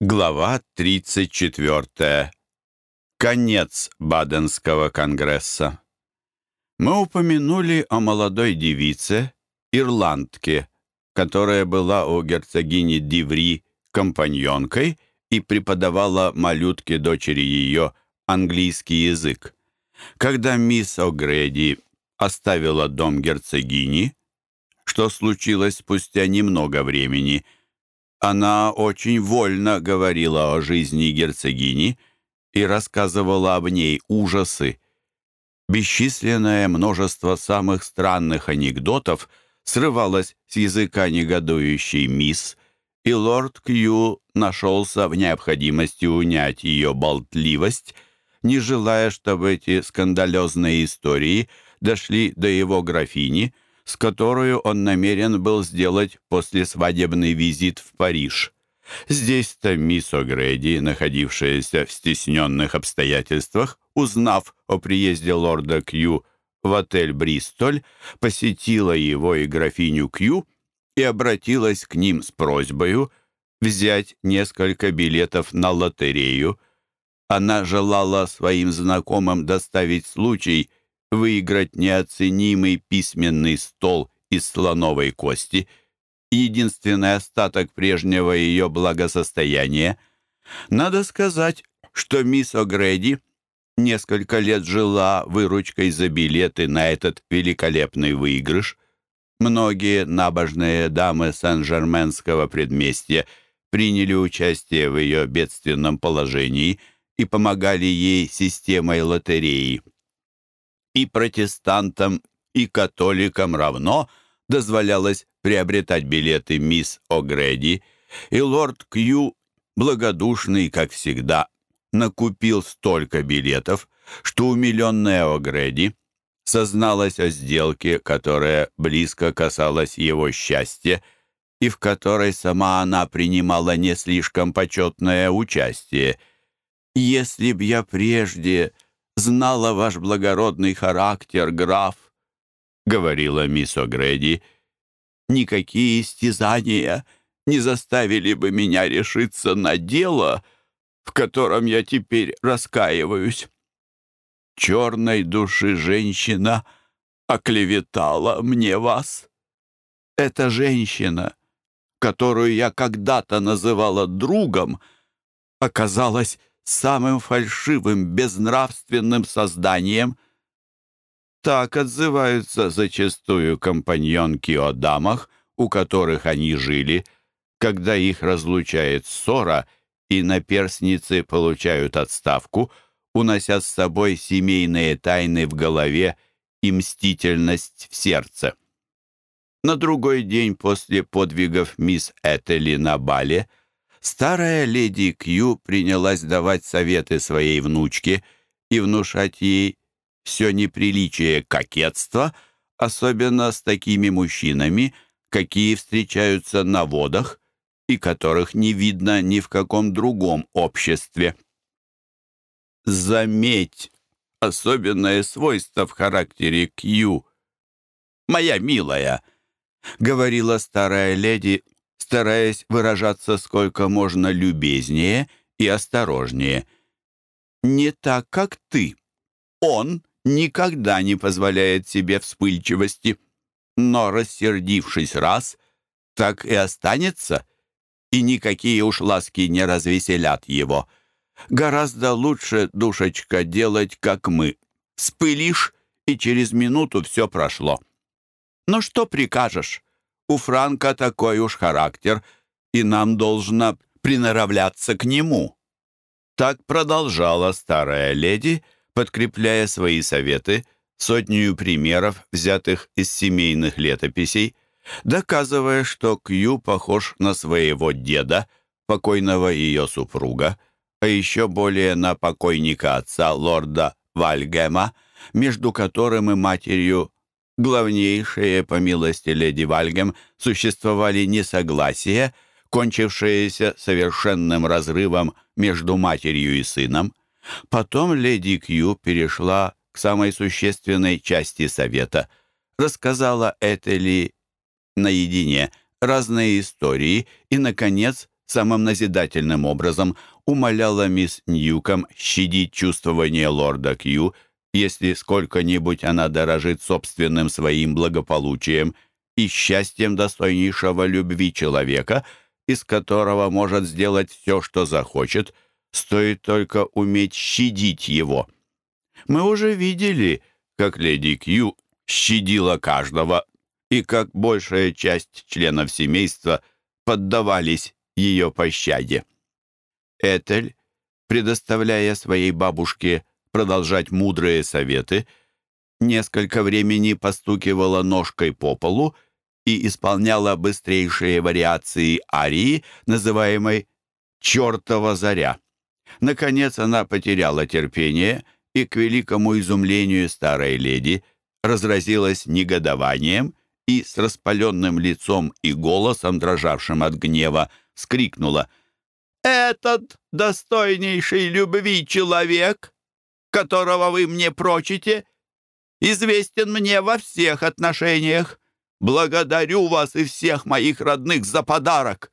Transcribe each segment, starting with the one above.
Глава 34. Конец Баденского конгресса. Мы упомянули о молодой девице, ирландке, которая была у герцогини Диври компаньонкой и преподавала малютке дочери ее английский язык. Когда мисс О'Греди оставила дом герцогини, что случилось спустя немного времени – она очень вольно говорила о жизни герцогини и рассказывала об ней ужасы. Бесчисленное множество самых странных анекдотов срывалось с языка негодующей мисс, и лорд Кью нашелся в необходимости унять ее болтливость, не желая, чтобы эти скандалезные истории дошли до его графини — с которую он намерен был сделать послесвадебный визит в Париж. Здесь-то мисс О'Греди, находившаяся в стесненных обстоятельствах, узнав о приезде лорда Кью в отель «Бристоль», посетила его и графиню Кью и обратилась к ним с просьбой взять несколько билетов на лотерею. Она желала своим знакомым доставить случай – выиграть неоценимый письменный стол из слоновой кости, единственный остаток прежнего ее благосостояния. Надо сказать, что мисс О'Греди несколько лет жила выручкой за билеты на этот великолепный выигрыш. Многие набожные дамы Сен-Жерменского предместья приняли участие в ее бедственном положении и помогали ей системой лотереи и протестантам, и католикам равно дозволялось приобретать билеты мисс О'Греди, и лорд Кью, благодушный, как всегда, накупил столько билетов, что умиленная О'Греди созналась о сделке, которая близко касалась его счастья, и в которой сама она принимала не слишком почетное участие. «Если б я прежде знала ваш благородный характер, граф», — говорила мисс О'Греди, — «никакие истязания не заставили бы меня решиться на дело, в котором я теперь раскаиваюсь. Черной души женщина оклеветала мне вас. Эта женщина, которую я когда-то называла другом, оказалась самым фальшивым, безнравственным созданием. Так отзываются зачастую компаньонки о дамах, у которых они жили, когда их разлучает ссора, и наперсницы получают отставку, унося с собой семейные тайны в голове и мстительность в сердце. На другой день после подвигов мисс Этели на бале – Старая леди Кью принялась давать советы своей внучке и внушать ей все неприличие кокетства, особенно с такими мужчинами, какие встречаются на водах и которых не видно ни в каком другом обществе. Заметь особенное свойство в характере Кью. «Моя милая», — говорила старая леди, стараясь выражаться сколько можно любезнее и осторожнее. «Не так, как ты. Он никогда не позволяет себе вспыльчивости, но, рассердившись раз, так и останется, и никакие уж ласки не развеселят его. Гораздо лучше, душечка, делать, как мы. Спылишь, и через минуту все прошло. Но что прикажешь? У Франка такой уж характер, и нам должно приноравляться к нему». Так продолжала старая леди, подкрепляя свои советы сотню примеров, взятых из семейных летописей, доказывая, что Кью похож на своего деда, покойного ее супруга, а еще более на покойника отца лорда Вальгема, между которым и матерью главнейшие, по милости леди Вальгем, существовали несогласия, кончившиеся совершенным разрывом между матерью и сыном. Потом леди Кью перешла к самой существенной части совета, рассказала Этели наедине разные истории и, наконец, самым назидательным образом умоляла мисс Ньюком щадить чувствование лорда Кью, если сколько-нибудь она дорожит собственным своим благополучием и счастьем достойнейшего любви человека, из которого может сделать все, что захочет, стоит только уметь щадить его. Мы уже видели, как леди Кью щадила каждого, и как большая часть членов семейства поддавались ее пощаде. Этель, предоставляя своей бабушке продолжать мудрые советы, несколько времени постукивала ножкой по полу и исполняла быстрейшие вариации арии, называемой «Чертова заря». Наконец она потеряла терпение и, к великому изумлению старой леди, разразилась негодованием и с распаленным лицом и голосом, дрожавшим от гнева, скрикнула «Этот достойнейший любви человек, которого вы мне прочите, известен мне во всех отношениях. Благодарю вас и всех моих родных за подарок.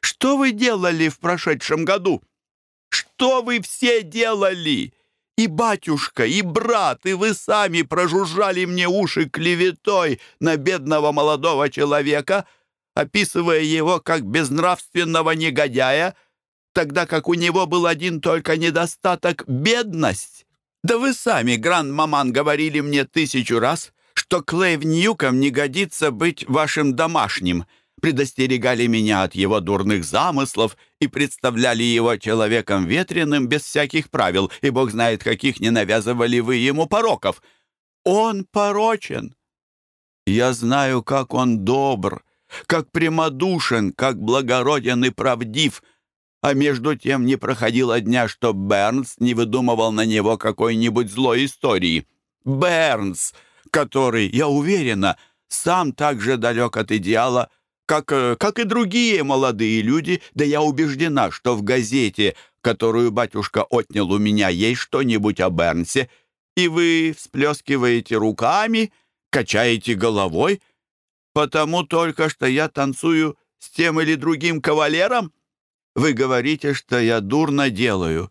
Что вы делали в прошедшем году? Что вы все делали? И батюшка, и брат, и вы сами прожужжали мне уши клеветой на бедного молодого человека, описывая его как безнравственного негодяя, тогда как у него был один только недостаток — бедность. Да вы сами, гранд-маман, говорили мне тысячу раз, что Клейв Ньюком не годится быть вашим домашним — предостерегали меня от его дурных замыслов и представляли его человеком ветреным без всяких правил, и бог знает, каких не навязывали вы ему пороков. Он порочен. Я знаю, как он добр, как прямодушен, как благороден и правдив, а между тем не проходило дня, что Бернс не выдумывал на него какой-нибудь злой истории. Бернс, который, я уверена, сам так же далек от идеала, как, э, как и другие молодые люди, да я убеждена, что в газете, которую батюшка отнял у меня, есть что-нибудь о Бернсе, и вы всплескиваете руками, качаете головой, потому только что я танцую с тем или другим кавалером? Вы говорите, что я дурно делаю.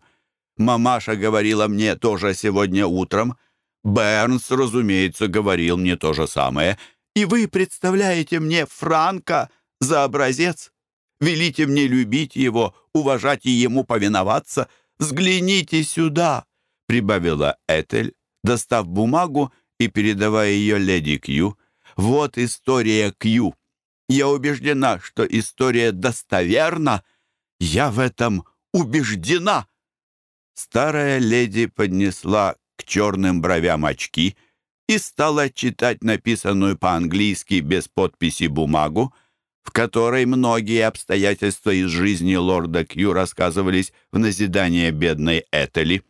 Мамаша говорила мне тоже сегодня утром. Бернс, разумеется, говорил мне то же самое — и вы представляете мне Франка за образец? Велите мне любить его, уважать и ему повиноваться. Взгляните сюда!» — прибавила Этель, достав бумагу и передавая ее леди Кью. «Вот история Кью. Я убеждена, что история достоверна. Я в этом убеждена!» Старая леди поднесла к черным бровям очки — и стала читать написанную по-английски без подписи бумагу, в которой многие обстоятельства из жизни лорда Кью рассказывались в назидание бедной Этели.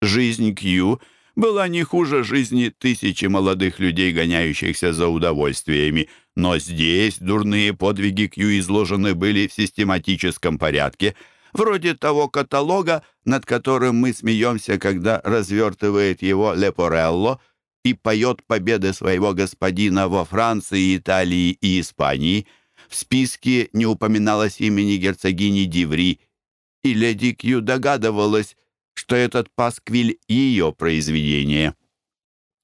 Жизнь Кью была не хуже жизни тысячи молодых людей, гоняющихся за удовольствиями, но здесь дурные подвиги Кью изложены были в систематическом порядке, вроде того каталога, над которым мы смеемся, когда развертывает его Лепорелло — и поет победы своего господина во Франции, Италии и Испании. В списке не упоминалось имени герцогини Диври, и леди Кью догадывалась, что этот пасквиль — ее произведение.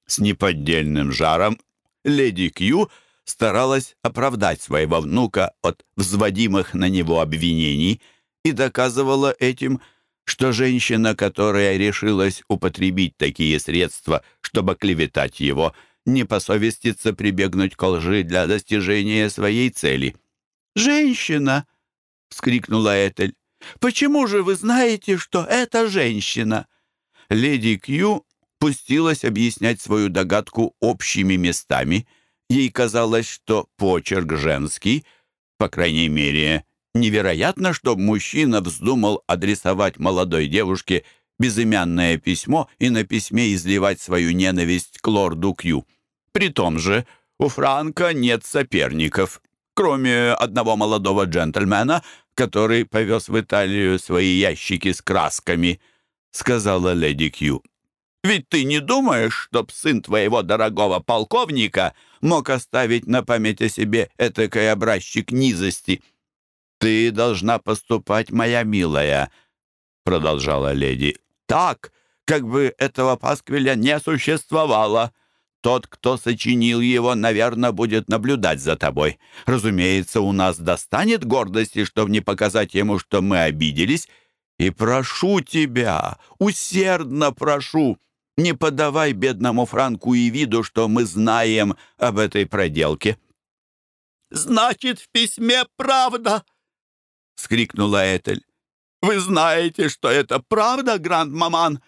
С неподдельным жаром леди Кью старалась оправдать своего внука от взводимых на него обвинений и доказывала этим, что женщина, которая решилась употребить такие средства, чтобы клеветать его, не посовестится прибегнуть к лжи для достижения своей цели. «Женщина!» — вскрикнула Этель. «Почему же вы знаете, что это женщина?» Леди Кью пустилась объяснять свою догадку общими местами. Ей казалось, что почерк женский, по крайней мере, Невероятно, чтобы мужчина вздумал адресовать молодой девушке безымянное письмо и на письме изливать свою ненависть к лорду Кью. При том же у Франка нет соперников, кроме одного молодого джентльмена, который повез в Италию свои ящики с красками, сказала леди Кью. Ведь ты не думаешь, чтоб сын твоего дорогого полковника мог оставить на память о себе этакой образчик низости?» «Ты должна поступать, моя милая», — продолжала леди, — «так, как бы этого пасквиля не существовало. Тот, кто сочинил его, наверное, будет наблюдать за тобой. Разумеется, у нас достанет гордости, чтобы не показать ему, что мы обиделись. И прошу тебя, усердно прошу, не подавай бедному Франку и виду, что мы знаем об этой проделке». «Значит, в письме правда!» — скрикнула Этель. «Вы знаете, что это правда, гранд-маман?»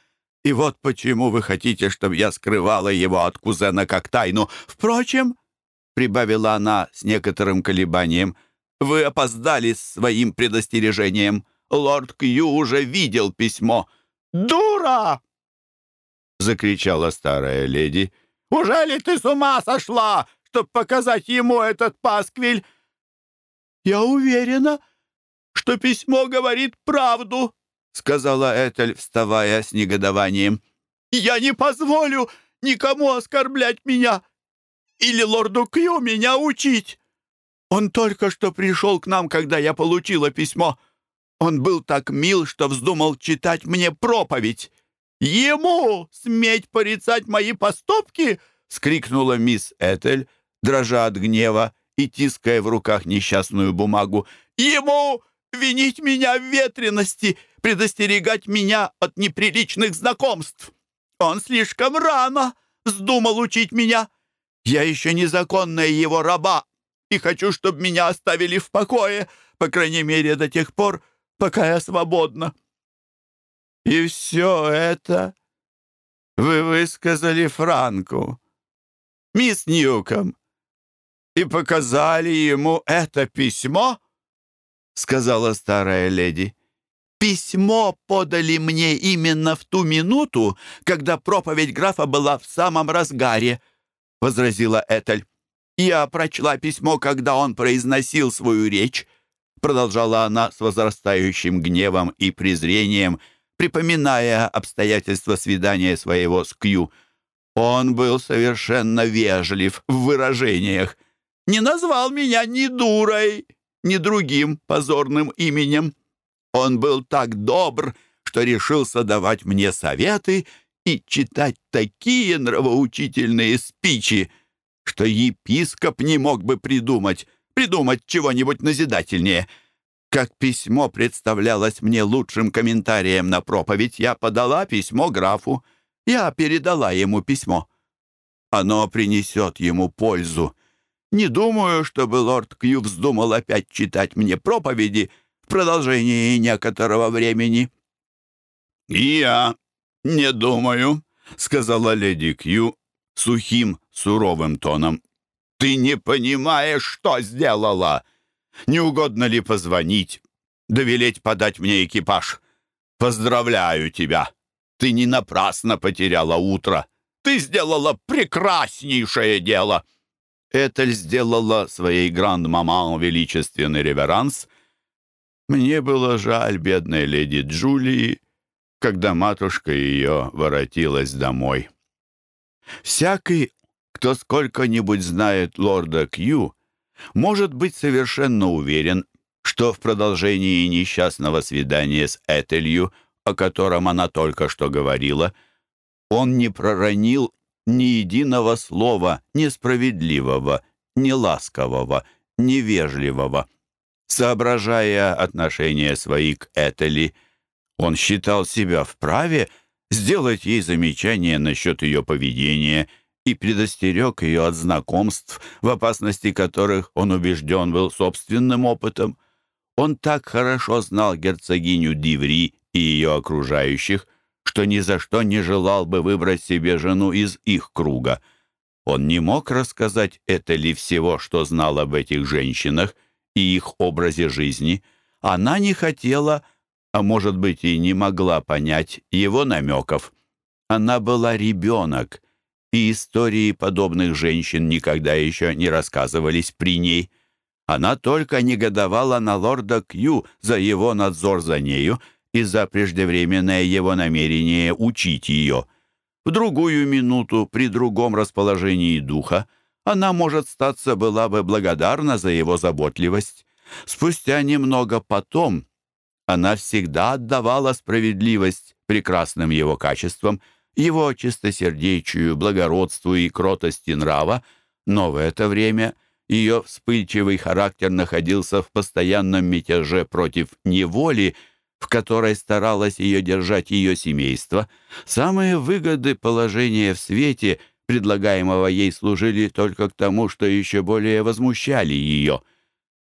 И вот почему вы хотите, чтобы я скрывала его от кузена как тайну. Впрочем, — прибавила она с некоторым колебанием, — вы опоздали с своим предостережением. Лорд Кью уже видел письмо. «Дура!» — закричала старая леди. «Ужели ты с ума сошла, чтобы показать ему этот пасквиль?» «Я уверена, что письмо говорит правду», — сказала Этель, вставая с негодованием. «Я не позволю никому оскорблять меня или лорду Кью меня учить. Он только что пришел к нам, когда я получила письмо. Он был так мил, что вздумал читать мне проповедь. Ему сметь порицать мои поступки!» — скрикнула мисс Этель, дрожа от гнева и тиская в руках несчастную бумагу. «Ему винить меня в ветрености!» предостерегать меня от неприличных знакомств. Он слишком рано вздумал учить меня. Я еще незаконная его раба и хочу, чтобы меня оставили в покое, по крайней мере, до тех пор, пока я свободна». «И все это вы высказали Франку, мисс Ньюком, и показали ему это письмо?» — сказала старая леди. Письмо подали мне именно в ту минуту, когда проповедь графа была в самом разгаре», — возразила Этель. «Я прочла письмо, когда он произносил свою речь», — продолжала она с возрастающим гневом и презрением, припоминая обстоятельства свидания своего с Кью. Он был совершенно вежлив в выражениях, не назвал меня ни дурой, ни другим позорным именем. Он был так добр, что решился давать мне советы и читать такие нравоучительные спичи, что епископ не мог бы придумать, придумать чего-нибудь назидательнее. Как письмо представлялось мне лучшим комментарием на проповедь, я подала письмо графу. Я передала ему письмо. Оно принесет ему пользу. Не думаю, чтобы лорд Кью вздумал опять читать мне проповеди — продолжении некоторого времени». «Я не думаю», — сказала леди Кью сухим, суровым тоном. «Ты не понимаешь, что сделала. Не угодно ли позвонить, довелеть подать мне экипаж? Поздравляю тебя. Ты не напрасно потеряла утро. Ты сделала прекраснейшее дело». Этель сделала своей гранд-маман величественный реверанс мне было жаль бедной леди Джулии, когда матушка ее воротилась домой. Всякий, кто сколько-нибудь знает лорда Кью, может быть совершенно уверен, что в продолжении несчастного свидания с Этелью, о котором она только что говорила, он не проронил ни единого слова несправедливого, неласкового, невежливого. Соображая отношения свои к Этели, он считал себя вправе сделать ей замечание насчет ее поведения и предостерег ее от знакомств, в опасности которых он убежден был собственным опытом. Он так хорошо знал герцогиню Диври и ее окружающих, что ни за что не желал бы выбрать себе жену из их круга. Он не мог рассказать Этели всего, что знал об этих женщинах, и их образе жизни, она не хотела, а может быть и не могла понять его намеков. Она была ребенок, и истории подобных женщин никогда еще не рассказывались при ней. Она только негодовала на лорда Кью за его надзор за нею и за преждевременное его намерение учить ее. В другую минуту, при другом расположении духа, она, может статься, была бы благодарна за его заботливость. Спустя немного потом она всегда отдавала справедливость прекрасным его качествам, его чистосердечию, благородству и кротости нрава, но в это время ее вспыльчивый характер находился в постоянном мятеже против неволи, в которой старалось ее держать ее семейство. Самые выгоды положения в свете, предлагаемого ей, служили только к тому, что еще более возмущали ее.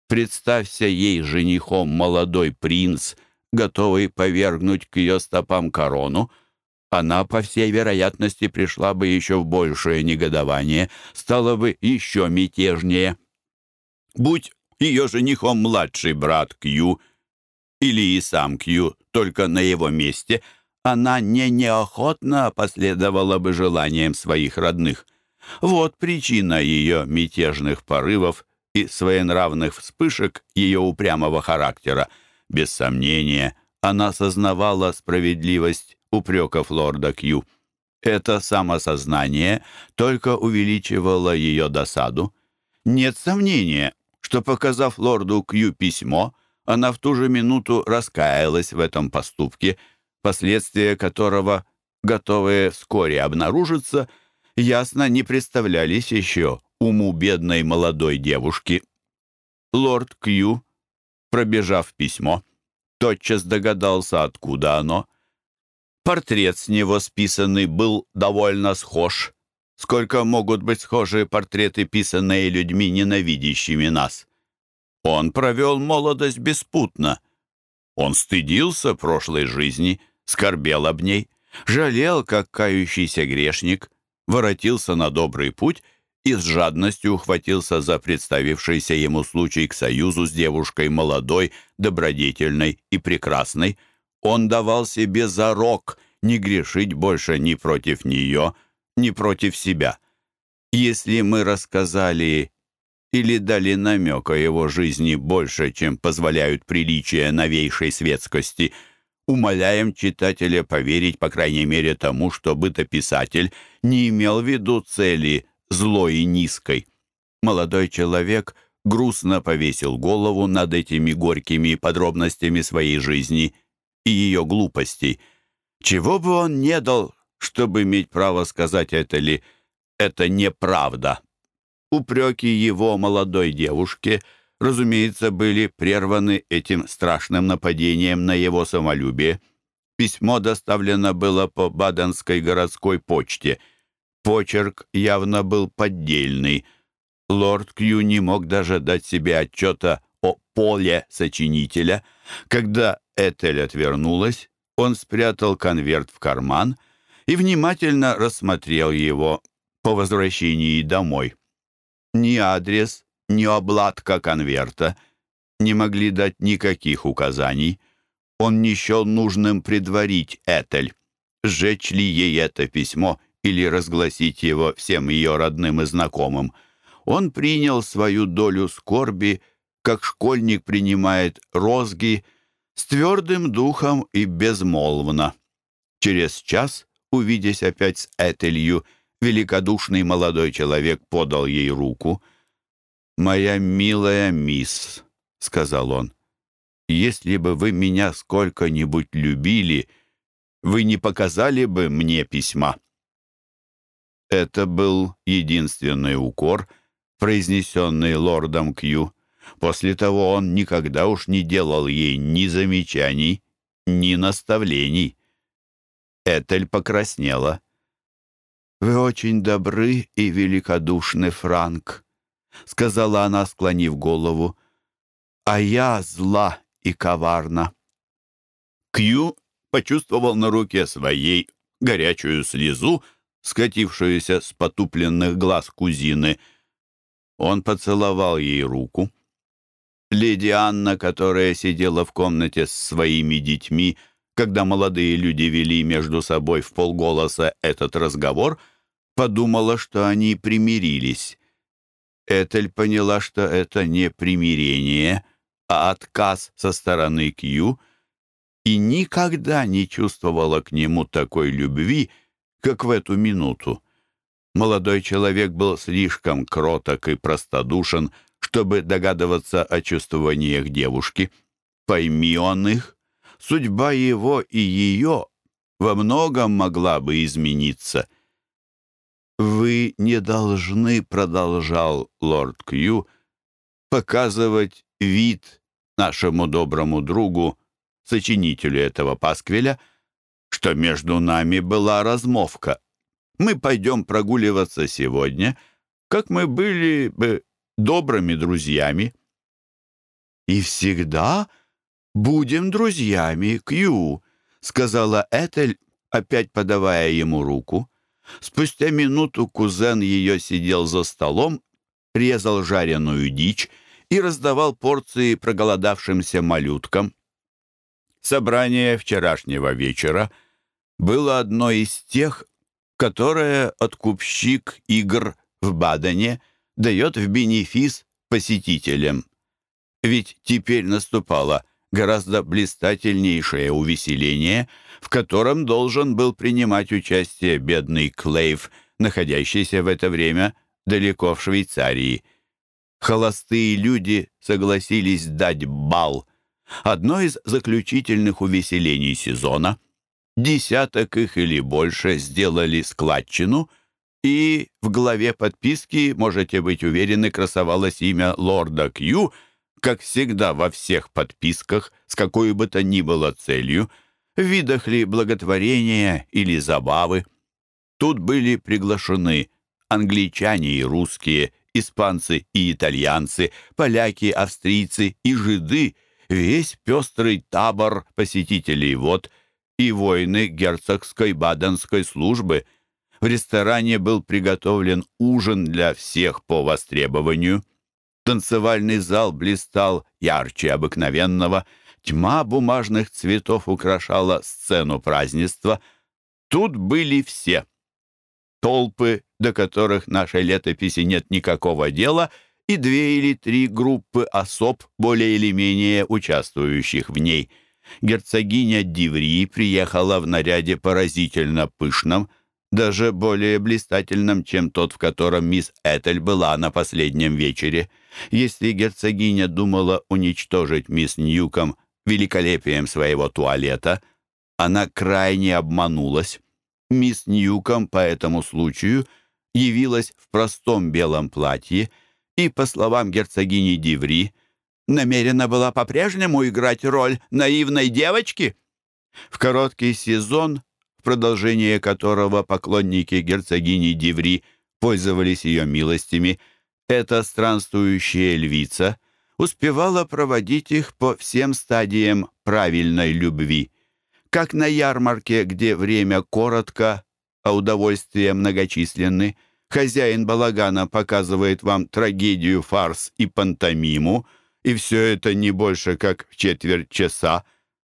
Представься ей женихом молодой принц, готовый повергнуть к ее стопам корону, она, по всей вероятности, пришла бы еще в большее негодование, стала бы еще мятежнее. Будь ее женихом младший брат Кью или и сам Кью, только на его месте, она не неохотно последовала бы желаниям своих родных. Вот причина ее мятежных порывов и своенравных вспышек ее упрямого характера. Без сомнения, она сознавала справедливость упреков лорда Кью. Это самосознание только увеличивало ее досаду. Нет сомнения, что, показав лорду Кью письмо, она в ту же минуту раскаялась в этом поступке, последствия которого, готовые вскоре обнаружиться, ясно не представлялись еще уму бедной молодой девушки. Лорд Кью, пробежав письмо, тотчас догадался, откуда оно. Портрет с него списанный был довольно схож. Сколько могут быть схожи портреты, писанные людьми, ненавидящими нас? Он провел молодость беспутно. Он стыдился прошлой жизни, скорбел об ней, жалел, как кающийся грешник, воротился на добрый путь и с жадностью ухватился за представившийся ему случай к союзу с девушкой молодой, добродетельной и прекрасной. Он давал себе зарок не грешить больше ни против нее, ни против себя. Если мы рассказали или дали намек о его жизни больше, чем позволяют приличия новейшей светскости, умоляем читателя поверить, по крайней мере, тому, что бытописатель не имел в виду цели злой и низкой. Молодой человек грустно повесил голову над этими горькими подробностями своей жизни и ее глупостей. Чего бы он не дал, чтобы иметь право сказать это ли «это неправда». Упреки его молодой девушке, разумеется, были прерваны этим страшным нападением на его самолюбие. Письмо доставлено было по Баденской городской почте. Почерк явно был поддельный. Лорд Кью не мог даже дать себе отчета о поле сочинителя. Когда Этель отвернулась, он спрятал конверт в карман и внимательно рассмотрел его по возвращении домой. Ни адрес, ни обладка конверта не могли дать никаких указаний. Он не счел нужным предварить Этель, сжечь ли ей это письмо или разгласить его всем ее родным и знакомым. Он принял свою долю скорби, как школьник принимает розги, с твердым духом и безмолвно. Через час, увидясь опять с Этелью, великодушный молодой человек подал ей руку. «Моя милая мисс», — сказал он, — «если бы вы меня сколько-нибудь любили, вы не показали бы мне письма». Это был единственный укор, произнесенный лордом Кью. После того он никогда уж не делал ей ни замечаний, ни наставлений. Этель покраснела. «Вы очень добры и великодушны, Франк», — сказала она, склонив голову. «А я зла и коварна». Кью почувствовал на руке своей горячую слезу, скатившуюся с потупленных глаз кузины. Он поцеловал ей руку. Леди Анна, которая сидела в комнате с своими детьми, — когда молодые люди вели между собой в полголоса этот разговор, подумала, что они примирились. Этель поняла, что это не примирение, а отказ со стороны Кью, и никогда не чувствовала к нему такой любви, как в эту минуту. Молодой человек был слишком кроток и простодушен, чтобы догадываться о чувствованиях девушки. Пойми он их, судьба его и ее во многом могла бы измениться. «Вы не должны», — продолжал лорд Кью, — «показывать вид нашему доброму другу, сочинителю этого пасквиля, что между нами была размовка. Мы пойдем прогуливаться сегодня, как мы были бы добрыми друзьями». «И всегда будем друзьями, Кью», — сказала Этель, опять подавая ему руку. Спустя минуту кузен ее сидел за столом, резал жареную дичь и раздавал порции проголодавшимся малюткам. Собрание вчерашнего вечера было одно из тех, которое откупщик игр в Бадене дает в бенефис посетителям. Ведь теперь наступало гораздо блистательнейшее увеселение, в котором должен был принимать участие бедный Клейв, находящийся в это время далеко в Швейцарии. Холостые люди согласились дать бал. Одно из заключительных увеселений сезона. Десяток их или больше сделали складчину, и в главе подписки, можете быть уверены, красовалось имя лорда Кью — как всегда во всех подписках, с какой бы то ни было целью, в видах ли благотворения или забавы. Тут были приглашены англичане и русские, испанцы и итальянцы, поляки, австрийцы и жиды, весь пестрый табор посетителей вод и воины герцогской баденской службы. В ресторане был приготовлен ужин для всех по востребованию. Танцевальный зал блистал ярче обыкновенного. Тьма бумажных цветов украшала сцену празднества. Тут были все. Толпы, до которых нашей летописи нет никакого дела, и две или три группы особ, более или менее участвующих в ней. Герцогиня Диври приехала в наряде поразительно пышном, даже более блистательным, чем тот, в котором мисс Этель была на последнем вечере. Если герцогиня думала уничтожить мисс Ньюком великолепием своего туалета, она крайне обманулась. Мисс Ньюком по этому случаю явилась в простом белом платье и, по словам герцогини Диври, намерена была по-прежнему играть роль наивной девочки. В короткий сезон продолжение которого поклонники герцогини Диври пользовались ее милостями, эта странствующая львица успевала проводить их по всем стадиям правильной любви. Как на ярмарке, где время коротко, а удовольствия многочисленны, хозяин балагана показывает вам трагедию, фарс и пантомиму, и все это не больше как в четверть часа,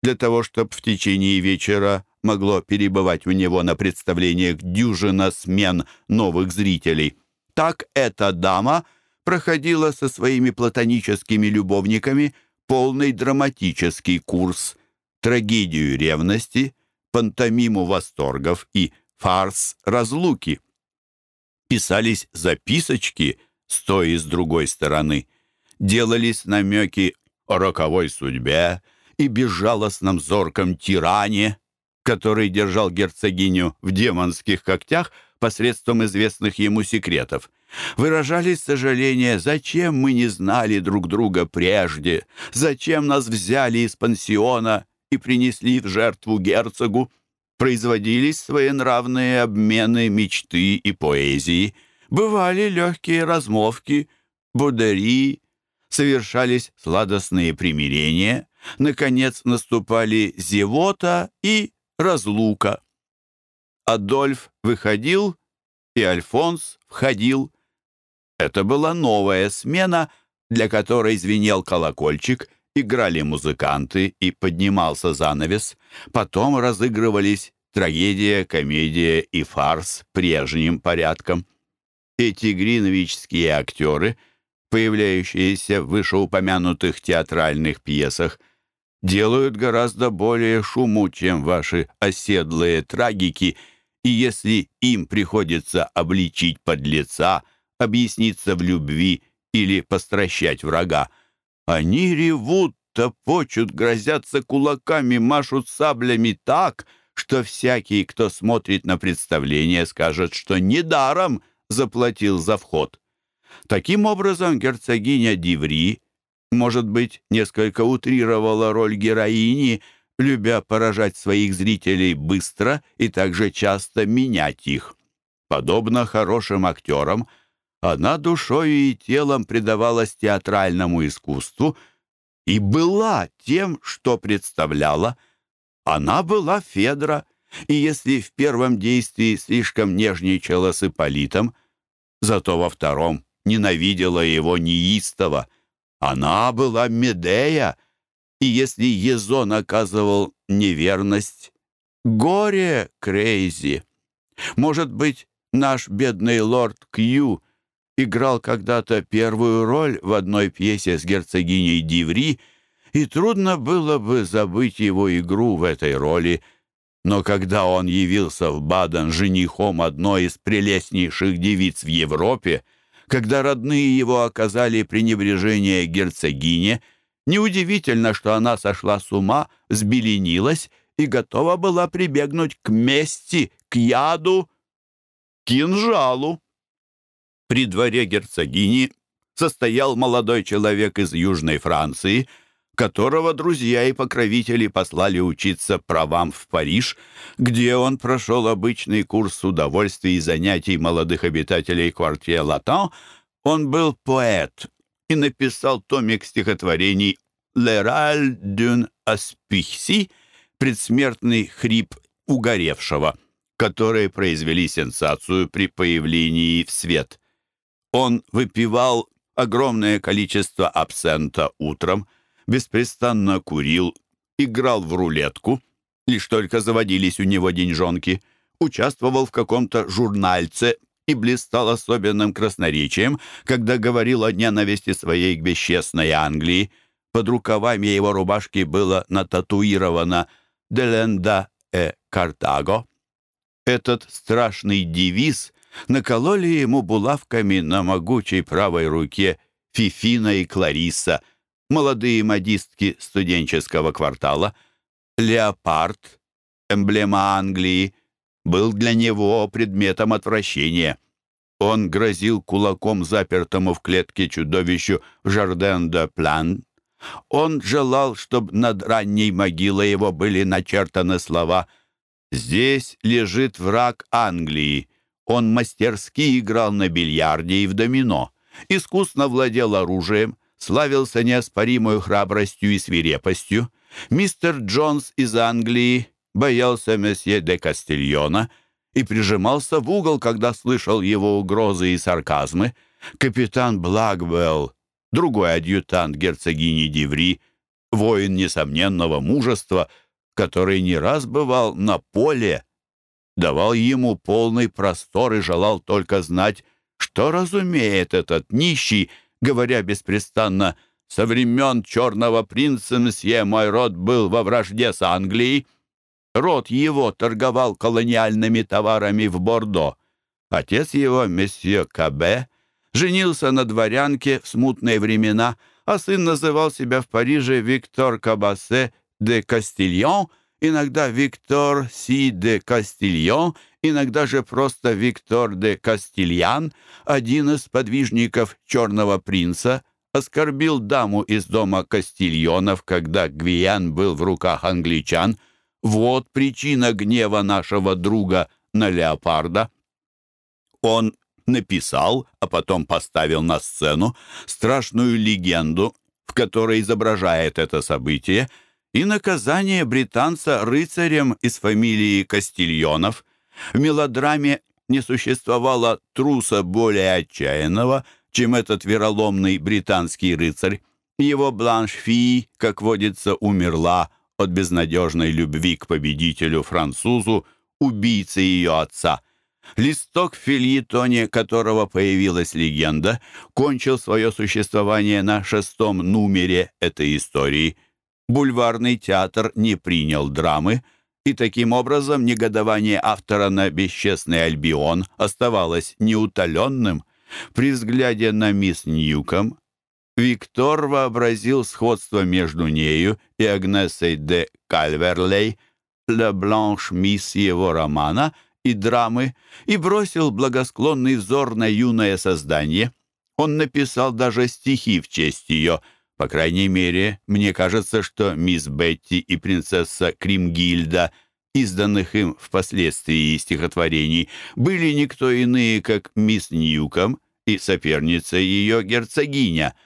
для того, чтобы в течение вечера могло перебывать у него на представлениях дюжина смен новых зрителей. Так эта дама проходила со своими платоническими любовниками полный драматический курс, трагедию ревности, пантомиму восторгов и фарс разлуки. Писались записочки с той и с другой стороны, делались намеки о роковой судьбе и безжалостном зорком тиране, который держал герцогиню в демонских когтях посредством известных ему секретов. Выражались сожаления, зачем мы не знали друг друга прежде, зачем нас взяли из пансиона и принесли в жертву герцогу. Производились своенравные обмены мечты и поэзии, бывали легкие размовки, будари, совершались сладостные примирения, наконец наступали зевота и разлука. Адольф выходил, и Альфонс входил. Это была новая смена, для которой звенел колокольчик, играли музыканты и поднимался занавес. Потом разыгрывались трагедия, комедия и фарс прежним порядком. Эти гринвичские актеры, появляющиеся в вышеупомянутых театральных пьесах, делают гораздо более шуму, чем ваши оседлые трагики, и если им приходится обличить подлеца, объясниться в любви или постращать врага. Они ревут, топочут, грозятся кулаками, машут саблями так, что всякий, кто смотрит на представление, скажет, что недаром заплатил за вход. Таким образом, герцогиня Диври, может быть, несколько утрировала роль героини, любя поражать своих зрителей быстро и также часто менять их. Подобно хорошим актерам, она душою и телом предавалась театральному искусству и была тем, что представляла. Она была Федра, и если в первом действии слишком нежничала с Ипполитом, зато во втором ненавидела его неистово. Она была Медея, и если Язон оказывал неверность, горе Креузе. Может быть, наш бедный лорд Кью играл когда-то первую роль в одной пьесе с герцогиней д’Иври, и трудно было бы забыть его игру в этой роли. Но когда он явился в Баден женихом одной из прелестнейших девиц в Европе, когда родные его оказали пренебрежение герцогине, неудивительно, что она сошла с ума, взбеленилась и готова была прибегнуть к мести, к яду, кинжалу. При дворе герцогини состоял молодой человек из Южной Франции, которого друзья и покровители послали учиться правам в Париж, где он прошел обычный курс удовольствий и занятий молодых обитателей квартира Латан. Он был поэт и написал томик стихотворений «Лераль дюн аспихси» предсмертный хрип угоревшего, которые произвели сенсацию при появлении в свет. Он выпивал огромное количество абсента утром, беспрестанно курил, играл в рулетку, лишь только заводились у него деньжонки, участвовал в каком-то журнальце и блистал особенным красноречием, когда говорил о ненависти своей к бесчестной Англии. Под рукавами его рубашки было нататуировано «Деленда э Картаго». Этот страшный девиз накололи ему булавками на могучей правой руке Фифина и Клариса, молодые модистки студенческого квартала. Леопард, эмблема Англии, был для него предметом отвращения. Он грозил кулаком запертому в клетке чудовищу Жарден-де-План. Он желал, чтобы над ранней могилой его были начертаны слова «Здесь лежит враг Англии». Он мастерски играл на бильярде и в домино, искусно владел оружием, славился неоспоримой храбростью и свирепостью. Мистер Джонс из Англии боялся месье де Кастильона и прижимался в угол, когда слышал его угрозы и сарказмы. Капитан Благвелл, другой адъютант герцогини Диври, воин несомненного мужества, который не раз бывал на поле, давал ему полный простор и желал только знать, что разумеет этот нищий, говоря беспрестанно «Со времен черного принца мсье мой род был во вражде с Англией». Род его торговал колониальными товарами в Бордо. Отец его, месье Кабе, женился на дворянке в смутные времена, а сын называл себя в Париже Виктор Кабасе де Кастильон — иногда Виктор Си де Кастильон, иногда же просто Виктор де Кастильян, один из подвижников «Черного принца», оскорбил даму из дома Кастильонов, когда Гвиан был в руках англичан. Вот причина гнева нашего друга на леопарда. Он написал, а потом поставил на сцену страшную легенду, в которой изображает это событие — и наказание британца рыцарем из фамилии Кастильонов. В мелодраме не существовало труса более отчаянного, чем этот вероломный британский рыцарь. Его Бланш-Фи, как водится, умерла от безнадежной любви к победителю-французу, убийце ее отца. Листок в фильетоне, которого появилась легенда, кончил свое существование на шестом номере этой истории – бульварный театр не принял драмы, и таким образом негодование автора на бесчестный Альбион оставалось неутоленным. При взгляде на мисс Ньюком Виктор вообразил сходство между нею и Агнесой де Кальверлей, «Ла Бланш Мисс» его романа и драмы, и бросил благосклонный взор на юное создание. Он написал даже стихи в честь ее. По крайней мере, мне кажется, что мисс Бетти и принцесса Кримгильда, изданных им впоследствии стихотворений, были никто иные, как мисс Ньюком и соперница ее герцогиня —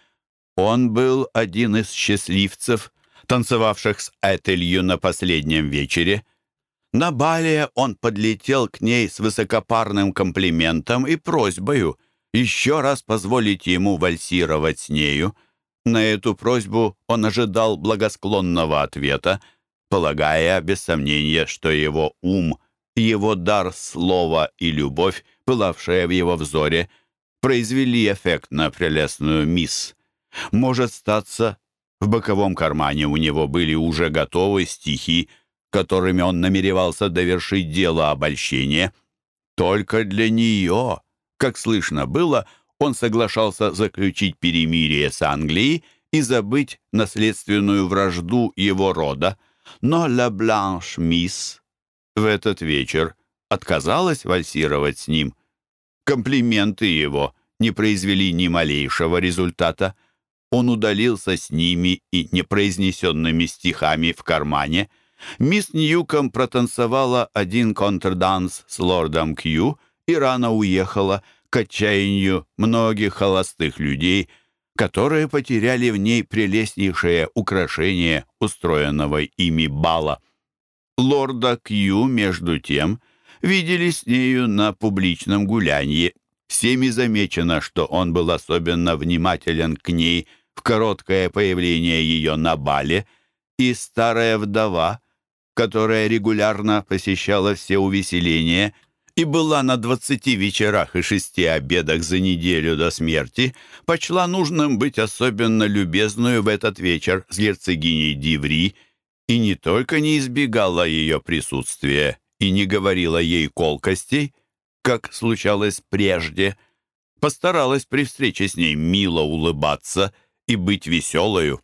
он был один из счастливцев, танцевавших с Этелью на последнем вечере. На бале он подлетел к ней с высокопарным комплиментом и просьбою еще раз позволить ему вальсировать с нею. На эту просьбу он ожидал благосклонного ответа, полагая, без сомнения, что его ум, его дар слова и любовь, пылавшая в его взоре, произвели эффект на прелестную мисс. Может статься, в боковом кармане у него были уже готовы стихи, которыми он намеревался довершить дело обольщения. Только для нее, как слышно было, он соглашался заключить перемирие с Англией и забыть наследственную вражду его рода. Но Ла Бланш Мисс в этот вечер отказалась вальсировать с ним. Комплименты его не произвели ни малейшего результата он удалился с ними и непроизнесенными стихами в кармане. Мисс Ньюком протанцевала один контрданс с лордом Кью и рано уехала к отчаянию многих холостых людей, которые потеряли в ней прелестнейшее украшение устроенного ими бала. Лорда Кью, между тем, видели с нею на публичном гулянье. Всеми замечено, что он был особенно внимателен к ней – в короткое появление ее на бале, и старая вдова, которая регулярно посещала все увеселения и была на двадцати вечерах и шести обедах за неделю до смерти, почла нужным быть особенно любезную в этот вечер с герцогиней Диври и не только не избегала ее присутствия и не говорила ей колкостей, как случалось прежде, постаралась при встрече с ней мило улыбаться — и быть веселою.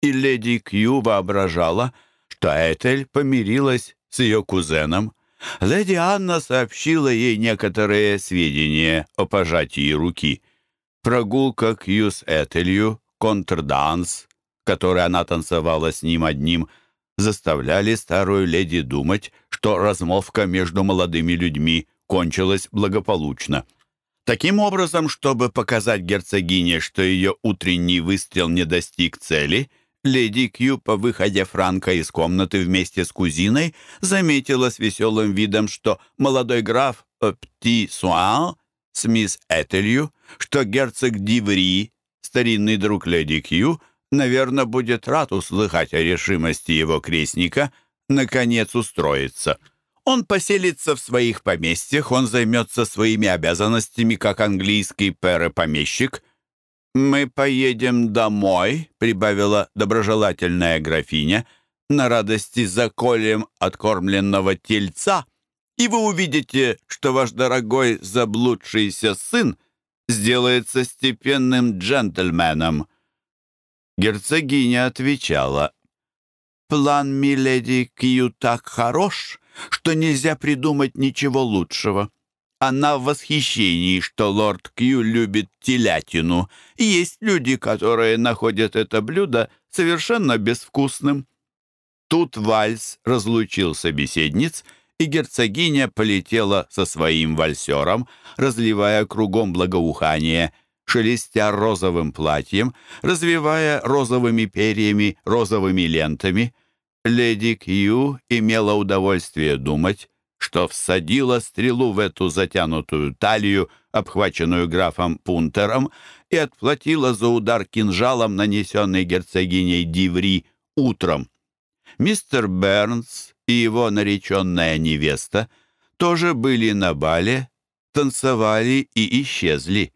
И леди Кью воображала, что Этель помирилась с ее кузеном. Леди Анна сообщила ей некоторые сведения о пожатии руки. Прогулка Кью с Этелью, контрданс, который она танцевала с ним одним, заставляли старую леди думать, что размолвка между молодыми людьми кончилась благополучно. Таким образом, чтобы показать герцогине, что ее утренний выстрел не достиг цели, леди Кью по выходе Франка из комнаты вместе с кузиной заметила с веселым видом, что молодой граф Пти Суан с мисс Этелью, что герцог Диври, старинный друг леди Кью, наверное, будет рад услыхать о решимости его крестника наконец устроиться. Он поселится в своих поместьях, он займется своими обязанностями как английский пэр-помещик. «Мы поедем домой», — прибавила доброжелательная графиня, «на радости заколем откормленного тельца, и вы увидите, что ваш дорогой заблудшийся сын сделается степенным джентльменом». Герцогиня отвечала, «План миледи Кью так хорош, что нельзя придумать ничего лучшего. Она в восхищении, что лорд Кью любит телятину. И есть люди, которые находят это блюдо совершенно безвкусным. Тут вальс разлучил собеседниц, и герцогиня полетела со своим вальсером, разливая кругом благоухание, шелестя розовым платьем, развивая розовыми перьями, розовыми лентами — Леди Кью имела удовольствие думать, что всадила стрелу в эту затянутую талию, обхваченную графом Пунтером, и отплатила за удар кинжалом, нанесенный герцогиней Диври, утром. Мистер Бернс и его нареченная невеста тоже были на бале, танцевали и исчезли.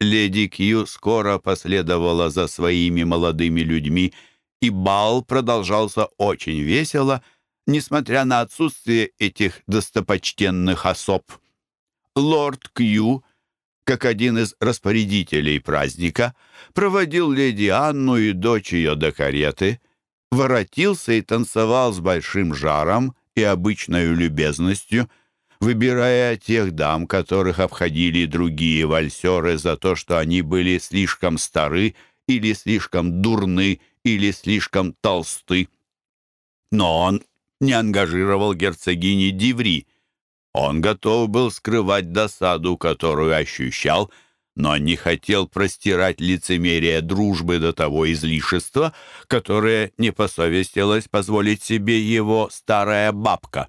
Леди Кью скоро последовала за своими молодыми людьми и бал продолжался очень весело, несмотря на отсутствие этих достопочтенных особ. Лорд Кью, как один из распорядителей праздника, проводил леди Анну и дочь ее до кареты, воротился и танцевал с большим жаром и обычной любезностью, выбирая тех дам, которых обходили другие вальсеры за то, что они были слишком стары или слишком дурны или слишком толсты. Но он не ангажировал герцогини Диври. Он готов был скрывать досаду, которую ощущал, но не хотел простирать лицемерие дружбы до того излишества, которое не посовестилось позволить себе его старая бабка.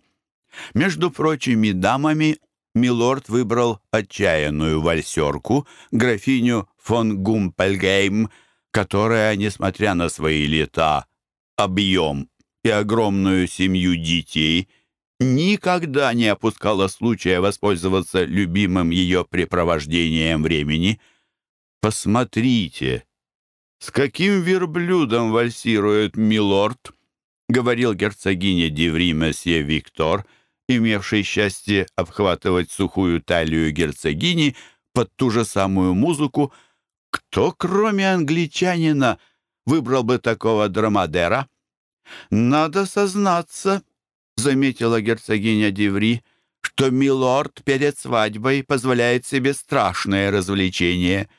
Между прочими дамами Милорд выбрал отчаянную вальсерку, графиню фон Гумпельгейм, которая, несмотря на свои лета, объем и огромную семью детей, никогда не опускала случая воспользоваться любимым ее препровождением времени. «Посмотрите, с каким верблюдом вальсирует милорд», — говорил герцогиня Деври месье Виктор, имевший счастье обхватывать сухую талию герцогини под ту же самую музыку. «Кто, кроме англичанина, выбрал бы такого драмадера?» «Надо сознаться», — заметила герцогиня Диври, «что милорд перед свадьбой позволяет себе страшное развлечение».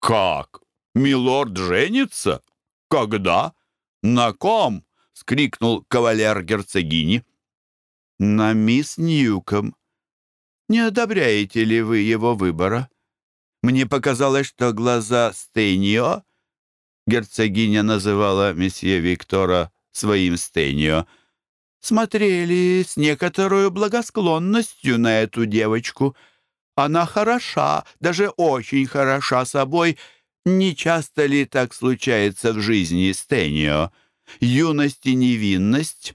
«Как? Милорд женится? Когда? На ком?» — скрикнул кавалер герцогини. «На мисс Ньюком. Не одобряете ли вы его выбора? Мне показалось, что глаза Стейнио герцогиня называла месье Виктора своим Стенио, смотрели с некоторой благосклонностью на эту девочку. Она хороша, даже очень хороша собой. Не часто ли так случается в жизни Стенио? Юность и невинность.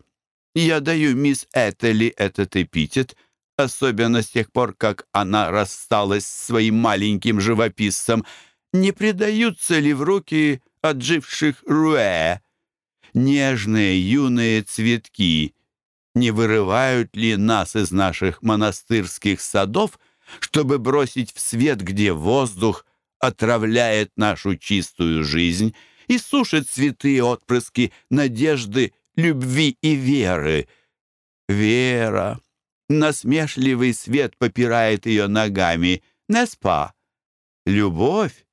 Я даю мисс Этели этот эпитет, особенно с тех пор, как она рассталась с своим маленьким живописцем. Не предаются ли в руки отживших руэ. Нежные юные цветки не вырывают ли нас из наших монастырских садов, чтобы бросить в свет, где воздух отравляет нашу чистую жизнь и сушит цветы отпрыски надежды, любви и веры. Вера. Насмешливый свет попирает ее ногами. Неспа. Любовь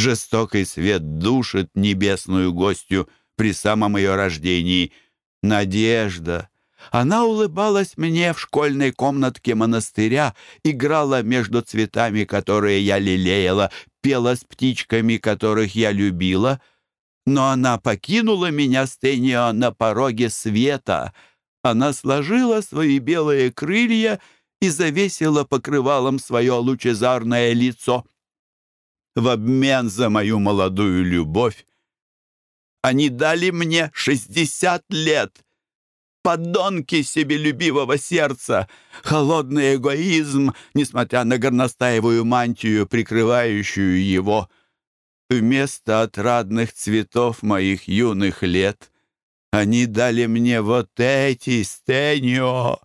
Жестокий свет душит небесную гостью при самом ее рождении. Надежда. Она улыбалась мне в школьной комнатке монастыря, играла между цветами, которые я лелеяла, пела с птичками, которых я любила. Но она покинула меня, Стенио, на пороге света. Она сложила свои белые крылья и завесила покрывалом свое лучезарное лицо в обмен за мою молодую любовь. Они дали мне шестьдесят лет. Подонки себелюбивого сердца, холодный эгоизм, несмотря на горностаевую мантию, прикрывающую его. Вместо отрадных цветов моих юных лет они дали мне вот эти, Стенио,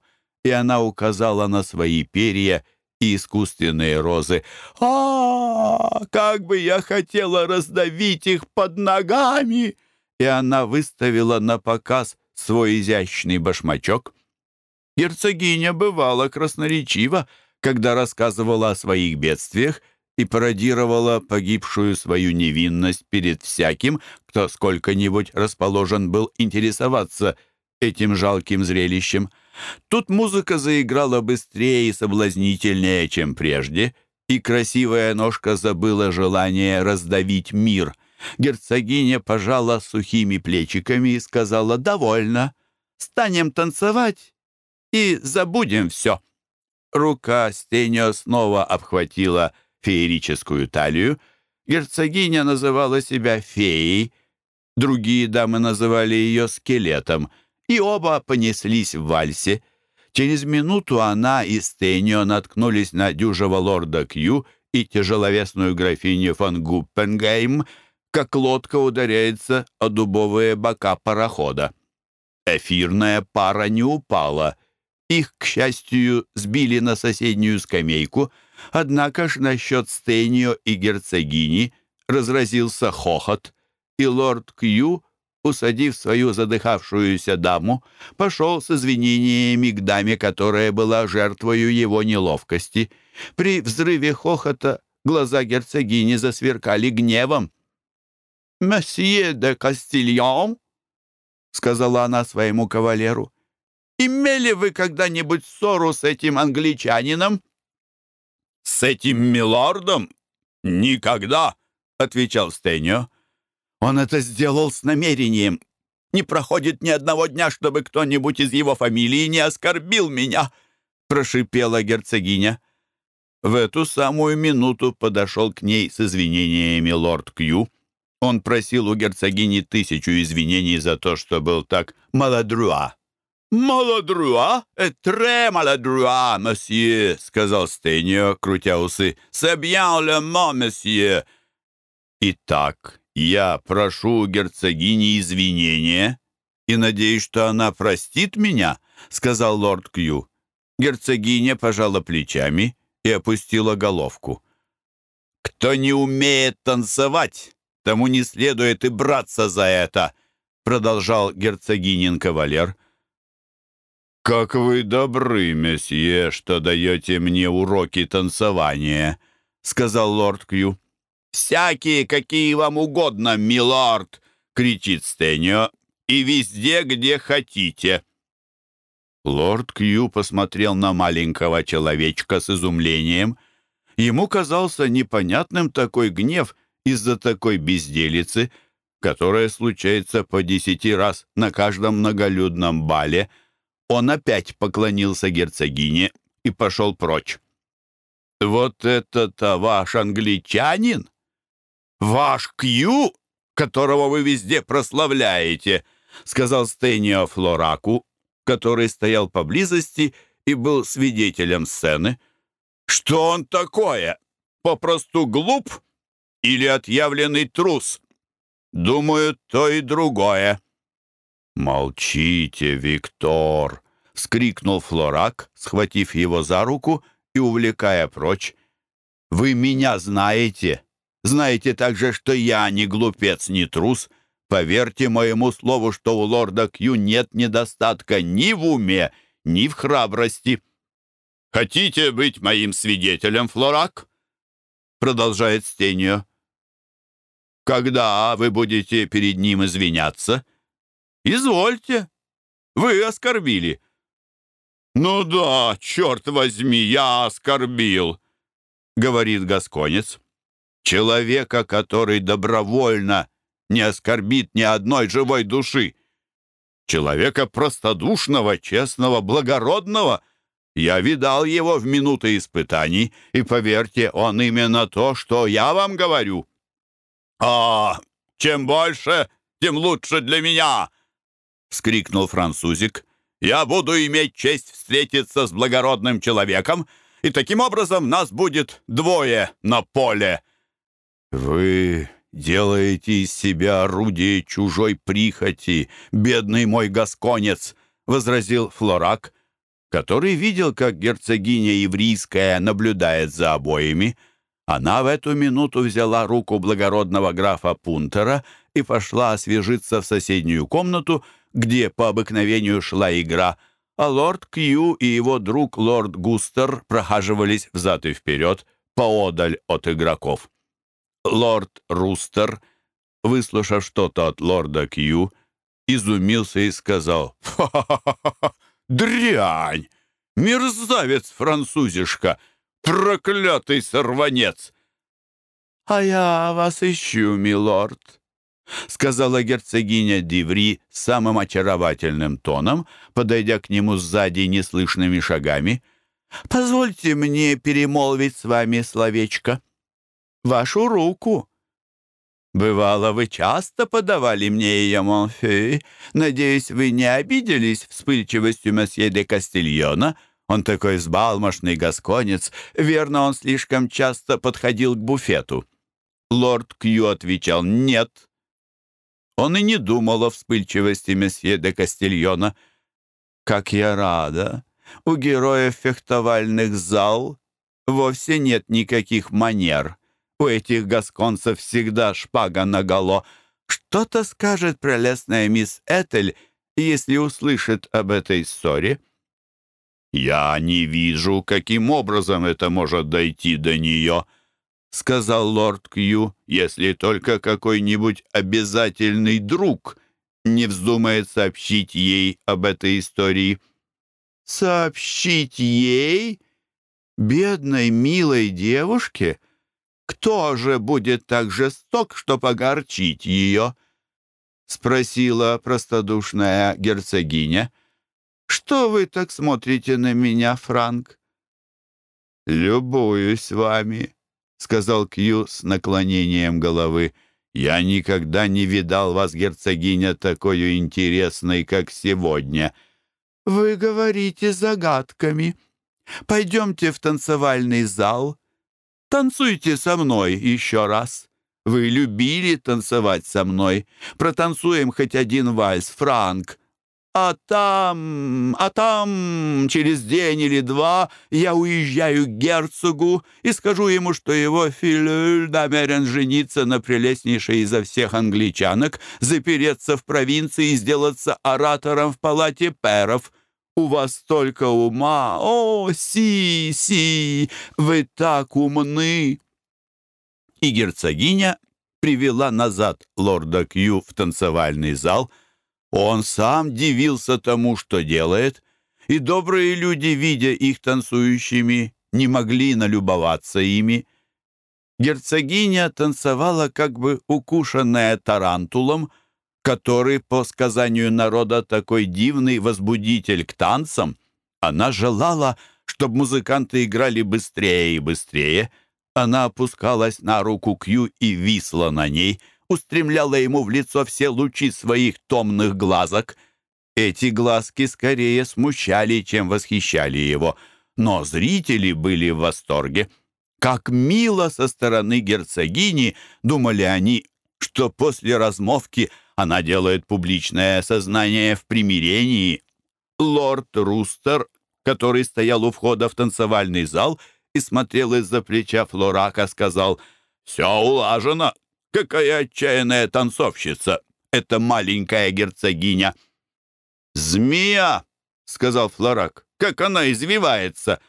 и она указала на свои перья — и искусственные розы. а, Как бы я хотела раздавить их под ногами!» И она выставила на показ свой изящный башмачок. Герцогиня бывала красноречива, когда рассказывала о своих бедствиях и пародировала погибшую свою невинность перед всяким, кто сколько-нибудь расположен был интересоваться этим жалким зрелищем — Тут музыка заиграла быстрее и соблазнительнее, чем прежде, и красивая ножка забыла желание раздавить мир. Герцогиня пожала сухими плечиками и сказала «Довольно. Станем танцевать и забудем все». Рука Стенио снова обхватила феерическую талию. Герцогиня называла себя феей, другие дамы называли ее скелетом — и оба понеслись в вальсе. Через минуту она и Стейнио наткнулись на дюжего лорда Кью и тяжеловесную графиню фон Гуппенгейм, как лодка ударяется о дубовые бока парохода. Эфирная пара не упала, Их, к счастью, сбили на соседнюю скамейку, однако ж насчет Стейнио и герцогини разразился хохот, и лорд Кью, усадив свою задыхавшуюся даму, пошел с извинениями к даме, которая была жертвою его неловкости. При взрыве хохота глаза герцогини засверкали гневом. «Месье де Кастильон», — сказала она своему кавалеру, Имели вы когда-нибудь ссору с этим англичанином?» «С этим милордом? Никогда!» — отвечал Стэньо. «Он это сделал с намерением. Не проходит ни одного дня, чтобы кто-нибудь из его фамилии не оскорбил меня!» — прошипела герцогиня. В эту самую минуту подошел к ней с извинениями лорд Кью. Он просил у герцогини тысячу извинений за то, что был так маладруа. «Маладруа? Этре маладруа, месье», — сказал Стэньо, крутя усы. «C'est bien le mot, месье». «Итак, я прошу у герцогини извинения и надеюсь, что она простит меня», — сказал лорд Кью. Герцогиня пожала плечами и опустила головку. «Кто не умеет танцевать, тому не следует и браться за это», — продолжал герцогинин кавалер. «Как вы добры, месье, что даете мне уроки танцевания», — сказал лорд Кью. «Всякие, какие вам угодно, милорд!» — кричит Стэнио. «И везде, где хотите». Лорд Кью посмотрел на маленького человечка с изумлением. Ему казался непонятным такой гнев из-за такой безделицы, которая случается по десяти раз на каждом многолюдном бале — он опять поклонился герцогине и пошел прочь. «Вот это-то ваш англичанин? Ваш Кью, которого вы везде прославляете!» сказал Стэнио Флораку, который стоял поблизости и был свидетелем сцены. «Что он такое? Попросту глуп или отъявленный трус? Думаю, то и другое». «Молчите, Виктор!» — скрикнул Флорак, схватив его за руку и увлекая прочь. «Вы меня знаете. Знаете также, что я не глупец, не трус. Поверьте моему слову, что у лорда Кью нет недостатка ни в уме, ни в храбрости». «Хотите быть моим свидетелем, Флорак?» — продолжает Стенio. «Когда вы будете перед ним извиняться?» «Извольте. Вы оскорбили». «Ну да, черт возьми, я оскорбил», — говорит Гасконец. «Человека, который добровольно не оскорбит ни одной живой души. Человека простодушного, честного, благородного. Я видал его в минуты испытаний, и, поверьте, он именно то, что я вам говорю». «А, чем больше, тем лучше для меня», — вскрикнул французик. «Я буду иметь честь встретиться с благородным человеком, и таким образом нас будет двое на поле». «Вы делаете из себя орудие чужой прихоти, бедный мой гасконец», — возразил Флорак, который видел, как герцогиня еврейская наблюдает за обоими. Она в эту минуту взяла руку благородного графа Пунтера и пошла освежиться в соседнюю комнату, где по обыкновению шла игра, а лорд Кью и его друг лорд Густер прохаживались взад и вперед, поодаль от игроков. Лорд Рустер, выслушав что-то от лорда Кью, изумился и сказал «Ха-ха-ха! Дрянь! Мерзавец-французишка! Проклятый сорванец!» «А я вас ищу, милорд», — сказала герцогиня Диври самым очаровательным тоном, подойдя к нему сзади неслышными шагами. «Позвольте мне перемолвить с вами словечко. Вашу руку. Бывало, вы часто подавали мне ее, Монфи. Надеюсь, вы не обиделись вспыльчивостью месье де Кастильона. Он такой взбалмошный гасконец. Верно, он слишком часто подходил к буфету». Лорд Кью отвечал «нет». Он и не думал о вспыльчивости месье де Кастильона. «Как я рада, у героев фехтовальных зал вовсе нет никаких манер. У этих гасконцев всегда шпага наголо. Что-то скажет прелестная мисс Этель, если услышит об этой ссоре?» «Я не вижу, каким образом это может дойти до нее», — сказал лорд Кью, «если только какой-нибудь обязательный друг не вздумает сообщить ей об этой истории». «Сообщить ей? Бедной, милой девушке? Кто же будет так жесток, чтобы огорчить ее?» — спросила простодушная герцогиня. «Что вы так смотрите на меня, Франк?» «Любуюсь вами», — сказал Кью с наклонением головы. «Я никогда не видал вас, герцогиня, такой интересной, как сегодня». «Вы говорите загадками. Пойдемте в танцевальный зал. Танцуйте со мной еще раз». Вы любили танцевать со мной. Протанцуем хоть один вальс, Франк. А там, а там, через день или два я уезжаю к герцогу и скажу ему, что его филюль намерен жениться на прелестнейшей изо всех англичанок, запереться в провинции и сделаться оратором в палате перов. У вас столько ума! О, си, си, вы так умны!» и герцогиня привела назад лорда Кью в танцевальный зал. Он сам дивился тому, что делает, и добрые люди, видя их танцующими, не могли налюбоваться ими. Герцогиня танцевала как бы укушенная тарантулом, который, по сказанию народа, такой дивный возбудитель к танцам. Она желала, чтобы музыканты играли быстрее и быстрее — она опускалась на руку Кью и висла на ней, устремляла ему в лицо все лучи своих томных глазок. Эти глазки скорее смущали, чем восхищали его, но зрители были в восторге. Как мило со стороны герцогини, думали они, что после размовки она делает публичное сознание в примирении. Лорд Рустер, который стоял у входа в танцевальный зал, — и смотрел из-за плеча Флорака, сказал «Все улажено! Какая отчаянная танцовщица! Это маленькая герцогиня!» «Змея!» — сказал Флорак. «Как она извивается!»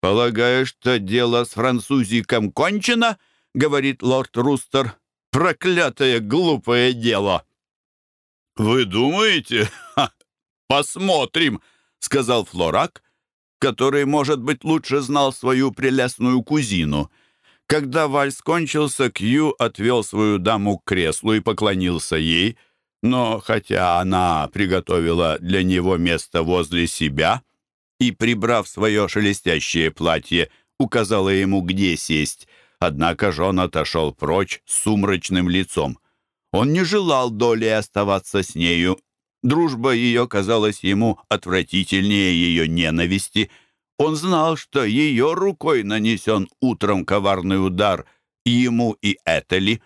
«Полагаю, что дело с французиком кончено?» — говорит лорд Рустер. «Проклятое глупое дело!» «Вы думаете? Ха, посмотрим!» — сказал Флорак который, может быть, лучше знал свою прелестную кузину. Когда вальс кончился, Кью отвел свою даму к креслу и поклонился ей, но хотя она приготовила для него место возле себя и, прибрав свое шелестящее платье, указала ему, где сесть, однако же он отошел прочь с сумрачным лицом. Он не желал доли оставаться с нею Дружба ее казалась ему отвратительнее ее ненависти. Он знал, что ее рукой нанесен утром коварный удар ему и Этели.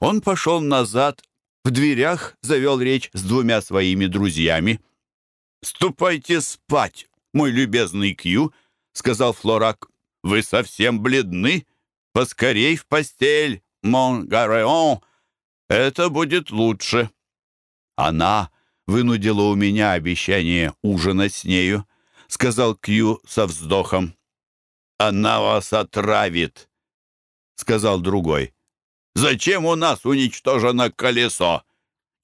Он пошел назад, в дверях завел речь с двумя своими друзьями. «Ступайте спать, мой любезный Кью», — сказал Флорак. «Вы совсем бледны. Поскорей в постель, Монгареон. Это будет лучше». Она вынудила у меня обещание ужинать с нею», — сказал Кью со вздохом. «Она вас отравит», — сказал другой. «Зачем у нас уничтожено колесо?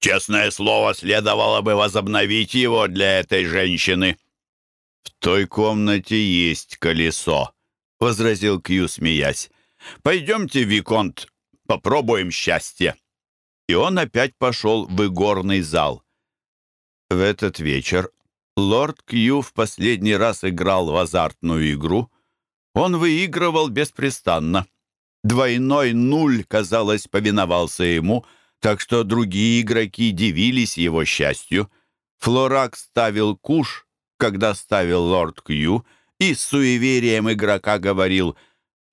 Честное слово, следовало бы возобновить его для этой женщины». «В той комнате есть колесо», — возразил Кью, смеясь. «Пойдемте, Виконт, попробуем счастье». И он опять пошел в игорный зал. В этот вечер лорд Кью в последний раз играл в азартную игру. Он выигрывал беспрестанно. Двойной нуль, казалось, повиновался ему, так что другие игроки дивились его счастью. Флорак ставил куш, когда ставил лорд Кью, и с суеверием игрока говорил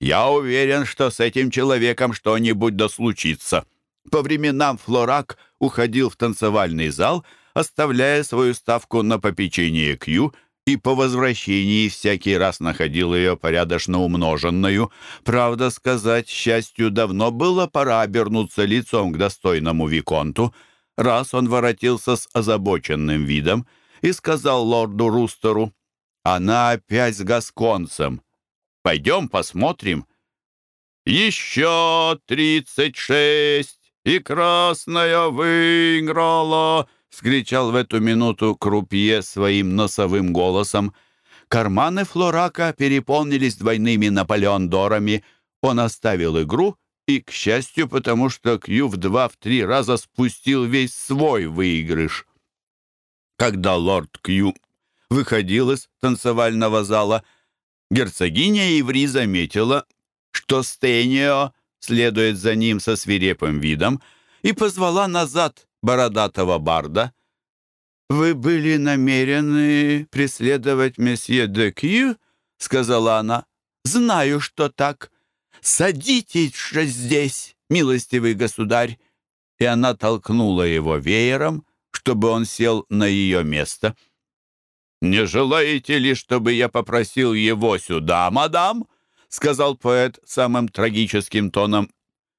«Я уверен, что с этим человеком что-нибудь да случится». По временам Флорак уходил в танцевальный зал — оставляя свою ставку на попечение Кью и по возвращении всякий раз находил ее порядочно умноженную. Правда сказать, счастью, давно было пора обернуться лицом к достойному Виконту. Раз он воротился с озабоченным видом и сказал лорду Рустеру, «Она опять с гасконцем. Пойдем посмотрим». «Еще тридцать шесть, и красная выиграла!» — скричал в эту минуту Крупье своим носовым голосом. Карманы Флорака переполнились двойными Наполеондорами. Он оставил игру и, к счастью, потому что Кью в два-в три раза спустил весь свой выигрыш. Когда лорд Кью выходил из танцевального зала, герцогиня Иври заметила, что Стейнио следует за ним со свирепым видом, и позвала назад бородатого барда. «Вы были намерены преследовать месье де Кью?» — сказала она. «Знаю, что так. Садитесь же здесь, милостивый государь!» И она толкнула его веером, чтобы он сел на ее место. «Не желаете ли, чтобы я попросил его сюда, мадам?» сказал поэт самым трагическим тоном.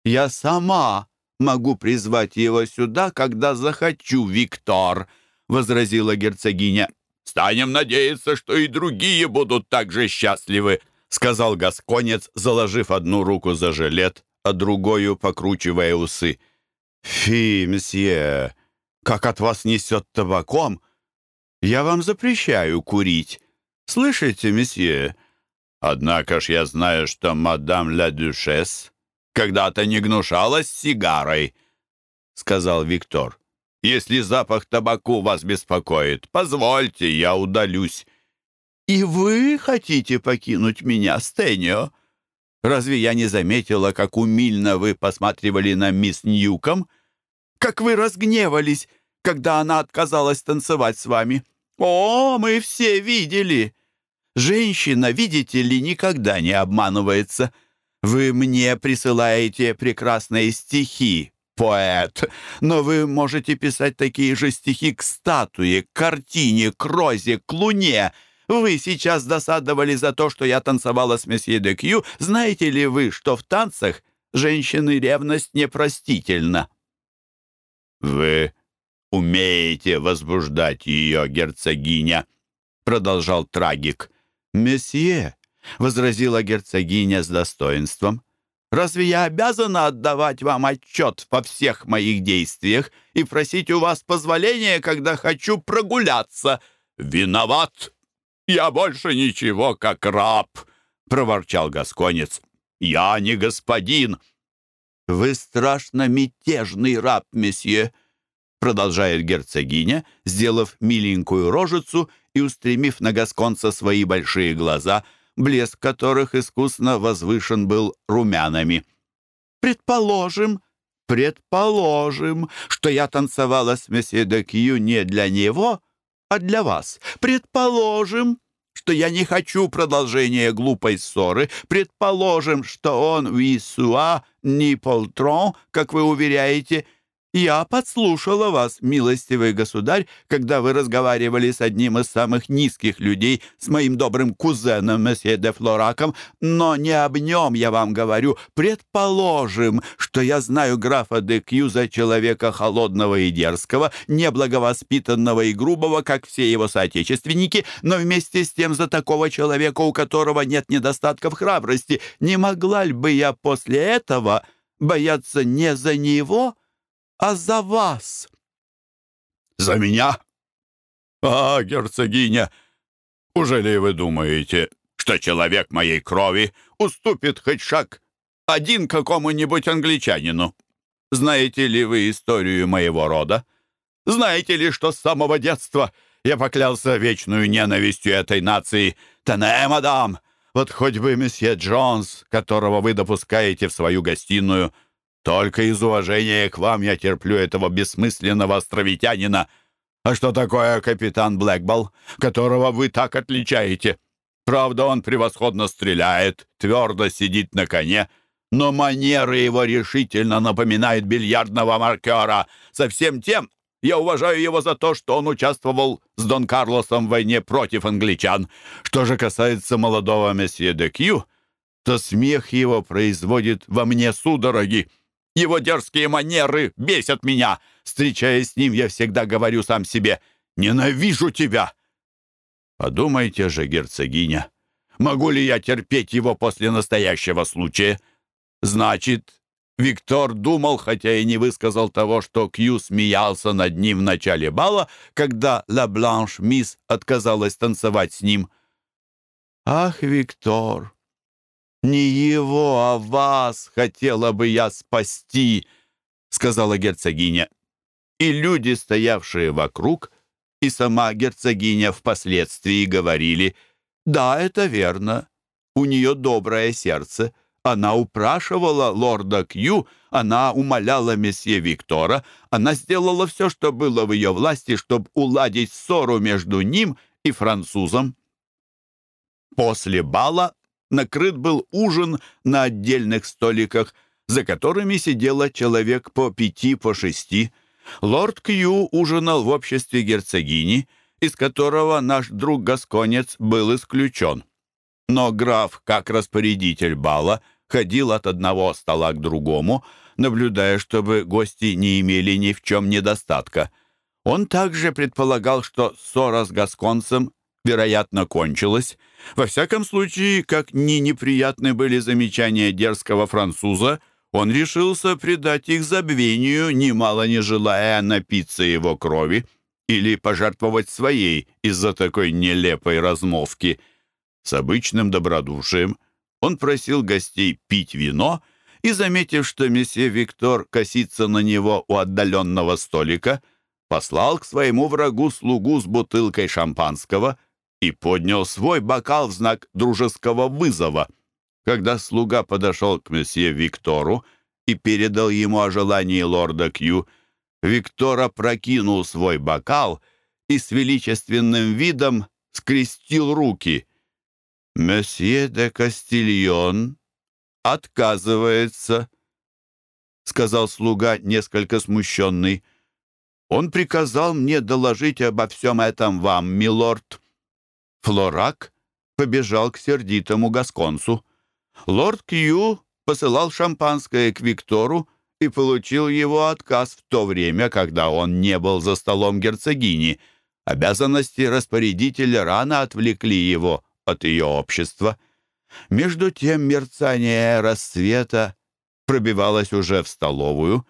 «Я сама могу призвать его сюда, когда захочу, Виктор», — возразила герцогиня. «Станем надеяться, что и другие будут так же счастливы», — сказал гасконец, заложив одну руку за жилет, а другую покручивая усы. «Фи, месье, как от вас несет табаком! Я вам запрещаю курить. Слышите, месье, Однако ж я знаю, что мадам ля Дюшес когда-то не гнушалась сигарой, — сказал Виктор. Если запах табаку вас беспокоит, позвольте, я удалюсь. И вы хотите покинуть меня, Стэнио? Разве я не заметила, как умильно вы посматривали на мисс Ньюком? Как вы разгневались, когда она отказалась танцевать с вами? О, мы все видели!» Женщина, видите ли, никогда не обманывается. Вы мне присылаете прекрасные стихи, поэт, но вы можете писать такие же стихи к статуе, к картине, к розе, к луне. Вы сейчас досадовали за то, что я танцевала с месье де Кью. Знаете ли вы, что в танцах женщины ревность непростительна? Вы умеете возбуждать ее, герцогиня, продолжал трагик. «Месье», — возразила герцогиня с достоинством, «разве я обязана отдавать вам отчет во всех моих действиях и просить у вас позволения, когда хочу прогуляться?» «Виноват! Я больше ничего, как раб!» — проворчал гасконец. «Я не господин!» «Вы страшно мятежный раб, месье!» Продолжает герцогиня, сделав миленькую рожицу и устремив на Гасконца свои большие глаза, блеск которых искусно возвышен был румянами. «Предположим, предположим, что я танцевала с месье де Кью не для него, а для вас. Предположим, что я не хочу продолжения глупой ссоры. Предположим, что он висуа, не полтрон, как вы уверяете, — «Я подслушала вас, милостивый государь, когда вы разговаривали с одним из самых низких людей, с моим добрым кузеном, месье де Флораком, но не об нем я вам говорю. Предположим, что я знаю графа де Кью за человека холодного и дерзкого, неблаговоспитанного и грубого, как все его соотечественники, но вместе с тем за такого человека, у которого нет недостатков храбрости. Не могла ли бы я после этого бояться не за него?» А за вас». «За меня? А, герцогиня, ужели вы думаете, что человек моей крови уступит хоть шаг один какому-нибудь англичанину? Знаете ли вы историю моего рода? Знаете ли, что с самого детства я поклялся вечную ненавистью этой нации? Тене, мадам, вот хоть бы месье Джонс, которого вы допускаете в свою гостиную, только из уважения к вам я терплю этого бессмысленного островитянина. А что такое капитан Блэкболл, которого вы так отличаете? Правда, он превосходно стреляет, твердо сидит на коне, но манеры его решительно напоминают бильярдного маркера. Совсем тем Я уважаю его за то, что он участвовал с Дон Карлосом в войне против англичан. Что же касается молодого месье де Кью, то смех его производит во мне судороги. Его дерзкие манеры бесят меня. Встречаясь с ним, я всегда говорю сам себе «Ненавижу тебя!» Подумайте же, герцогиня, могу ли я терпеть его после настоящего случая? Значит, Виктор думал, хотя и не высказал того, что Кью смеялся над ним в начале бала, когда Ла Бланш Мисс отказалась танцевать с ним. «Ах, Виктор, не его, а вас хотела бы я спасти», — сказала герцогиня. И люди, стоявшие вокруг, и сама герцогиня впоследствии говорили, «Да, это верно, у нее доброе сердце». Она упрашивала лорда Кью, она умоляла месье Виктора, она сделала все, что было в ее власти, чтобы уладить ссору между ним и французом. После бала накрыт был ужин на отдельных столиках, за которыми сидело человек по пяти, по шести. Лорд Кью ужинал в обществе герцогини, из которого наш друг-гасконец был исключен. Но граф, как распорядитель бала, ходил от одного стола к другому, наблюдая, чтобы гости не имели ни в чем недостатка. Он также предполагал, что ссора с гасконцем, вероятно, кончилась. Во всяком случае, как ни неприятны были замечания дерзкого француза, он решился предать их забвению, немало не желая напиться его крови или пожертвовать своей из-за такой нелепой размовки. С обычным добродушием он просил гостей пить вино и, заметив, что месье Виктор косится на него у отдаленного столика, послал к своему врагу слугу с бутылкой шампанского и поднял свой бокал в знак дружеского вызова. Когда слуга подошел к месье Виктору и передал ему о желании лорда Кью, Виктор опрокинул свой бокал и с величественным видом скрестил руки — «Месье де Кастильон отказывается», — сказал слуга, несколько смущенный. «Он приказал мне доложить обо всем этом вам, милорд». Флорак побежал к сердитому гасконцу. Лорд Кью посылал шампанское к Виктору и получил его отказ в то время, когда он не был за столом герцогини. Обязанности распорядителя рано отвлекли его от ее общества. Между тем мерцание рассвета пробивалось уже в столовую,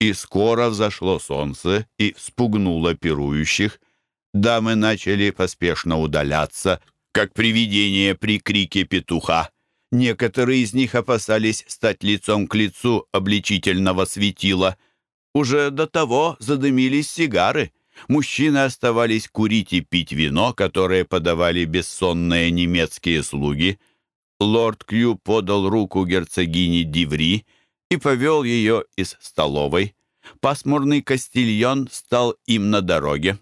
и скоро взошло солнце и вспугнуло пирующих. Дамы начали поспешно удаляться, как привидение при крике петуха. Некоторые из них опасались стать лицом к лицу обличительного светила. Уже до того задымились сигары — Мужчины оставались курить и пить вино, которое подавали бессонные немецкие слуги. Лорд Кью подал руку герцогине Диври и повел ее из столовой. Пасмурный Кастильон стал им на дороге.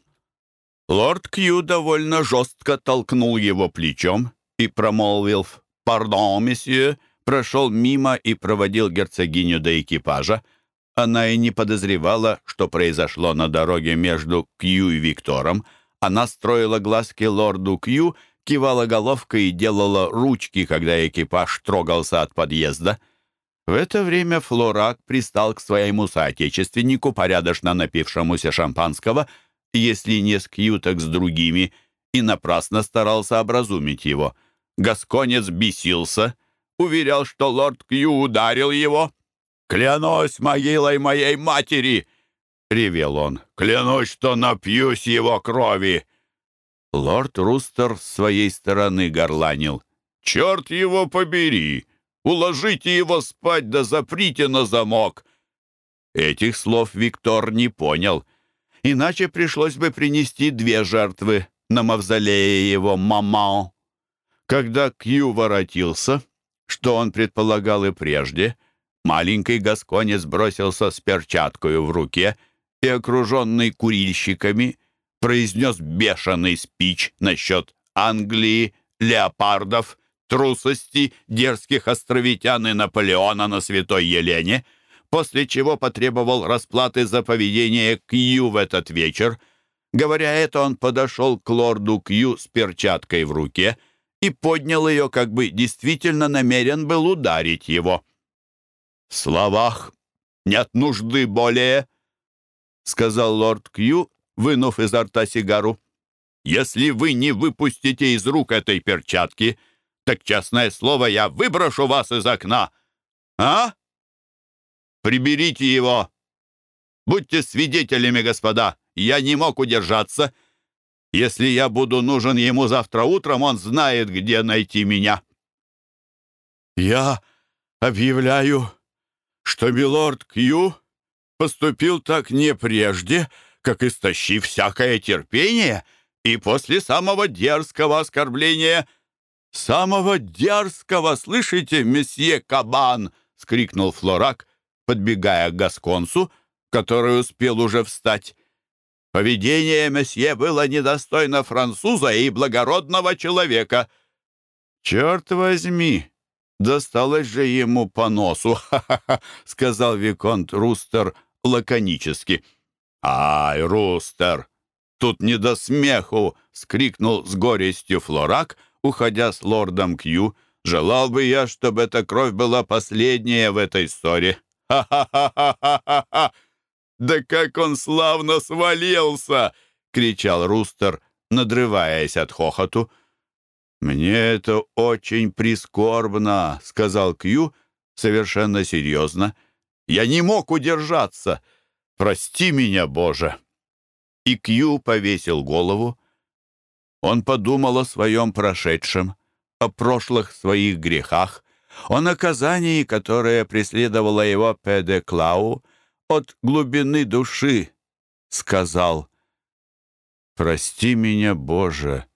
Лорд Кью довольно жестко толкнул его плечом и промолвил «Пардон, месье», прошел мимо и проводил герцогиню до экипажа. Она и не подозревала, что произошло на дороге между Кью и Виктором. Она строила глазки лорду Кью, кивала головкой и делала ручки, когда экипаж трогался от подъезда. В это время Флорак пристал к своему соотечественнику, порядочно напившемуся шампанского, если не с Кью, так с другими, и напрасно старался образумить его. Гасконец бесился, уверял, что лорд Кью ударил его, «Клянусь могилой моей матери!» — ревел он. «Клянусь, что напьюсь его крови!» Лорд Рустер с своей стороны горланил. «Черт его побери! Уложите его спать да заприте на замок!» Этих слов Виктор не понял. Иначе пришлось бы принести две жертвы на мавзолее его маман. Когда Кью воротился, что он предполагал и прежде, Маленький гасконец бросился с перчаткою в руке и, окруженный курильщиками, произнес бешеный спич насчет Англии, леопардов, трусости дерзких островитян и Наполеона на Святой Елене. После чего потребовал расплаты за поведение Кью в этот вечер. Говоря это, он подошел к лорду Кью с перчаткой в руке и поднял ее, как бы действительно намерен был ударить его. «В словах нет нужды более», — сказал лорд Кью, вынув изо рта сигару. «Если вы не выпустите из рук этой перчатки, так, честное слово, я выброшу вас из окна. А? Приберите его. Будьте свидетелями, господа. Я не мог удержаться. Если я буду нужен ему завтра утром, он знает, где найти меня». «Я объявляю, что милорд Кью поступил так не прежде, как истощив всякое терпение, и после самого дерзкого оскорбления «Самого дерзкого, слышите, месье Кабан!» — скрикнул Флорак, подбегая к Гасконсу, который успел уже встать. «Поведение месье было недостойно француза и благородного человека». «Черт возьми! Досталось же ему по носу!» ха — сказал Виконт Рустер лаконически. «Ай, Рустер! Тут не до смеху!» — скрикнул с горестью Флорак, уходя с лордом Кью. «Желал бы я, чтобы эта кровь была последняя в этой ссоре». «Ха-ха-ха-ха-ха-ха! Да как он славно свалился!» — кричал Рустер, надрываясь от хохоту. «Мне это очень прискорбно», — сказал Кью совершенно серьезно. «Я не мог удержаться. Прости меня, Боже!» И Кью повесил голову, он подумал о своем прошедшем, о прошлых своих грехах, о наказании, которое преследовало его Педе Клау, от глубины души, сказал «Прости меня, Боже,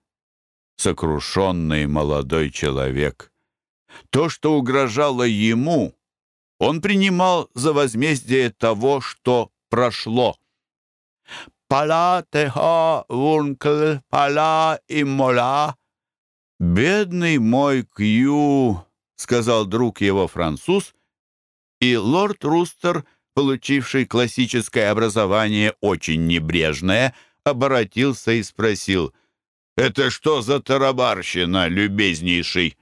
сокрушенный молодой человек». То, что угрожало ему, он принимал за возмездие того, что прошло. Пала техо вункл, пала и мола. «Бедный мой Кью», — сказал друг его француз, и лорд Рустер, получивший классическое образование очень небрежное, обратился и спросил, «Это что за тарабарщина, любезнейший?»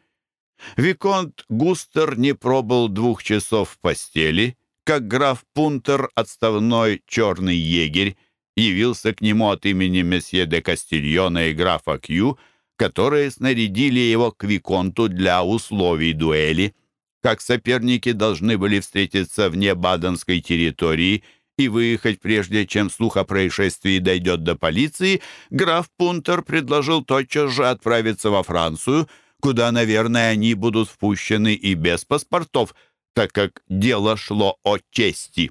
Виконт Густер не пробыл двух часов в постели, как граф Пунтер, отставной черный егерь, явился к нему от имени месье де Кастильона и графа Кью, которые снарядили его к Виконту для условий дуэли. Как соперники должны были встретиться вне Баденской территории и выехать прежде, чем слух о происшествии дойдет до полиции, граф Пунтер предложил тотчас же отправиться во Францию, куда, наверное, они будут впущены и без паспортов, так как дело шло о чести.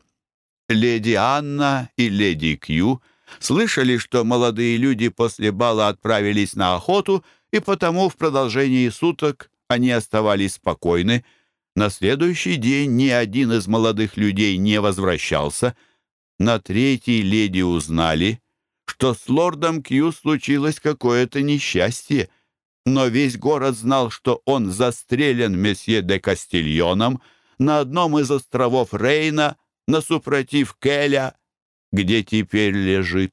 Леди Анна и леди Кью слышали, что молодые люди после бала отправились на охоту, и потому в продолжении суток они оставались спокойны. На следующий день ни один из молодых людей не возвращался. На третий леди узнали, что с лордом Кью случилось какое-то несчастье, но весь город знал, что он застрелен месье де Кастильоном на одном из островов Рейна — на супротив Келя, где теперь лежит.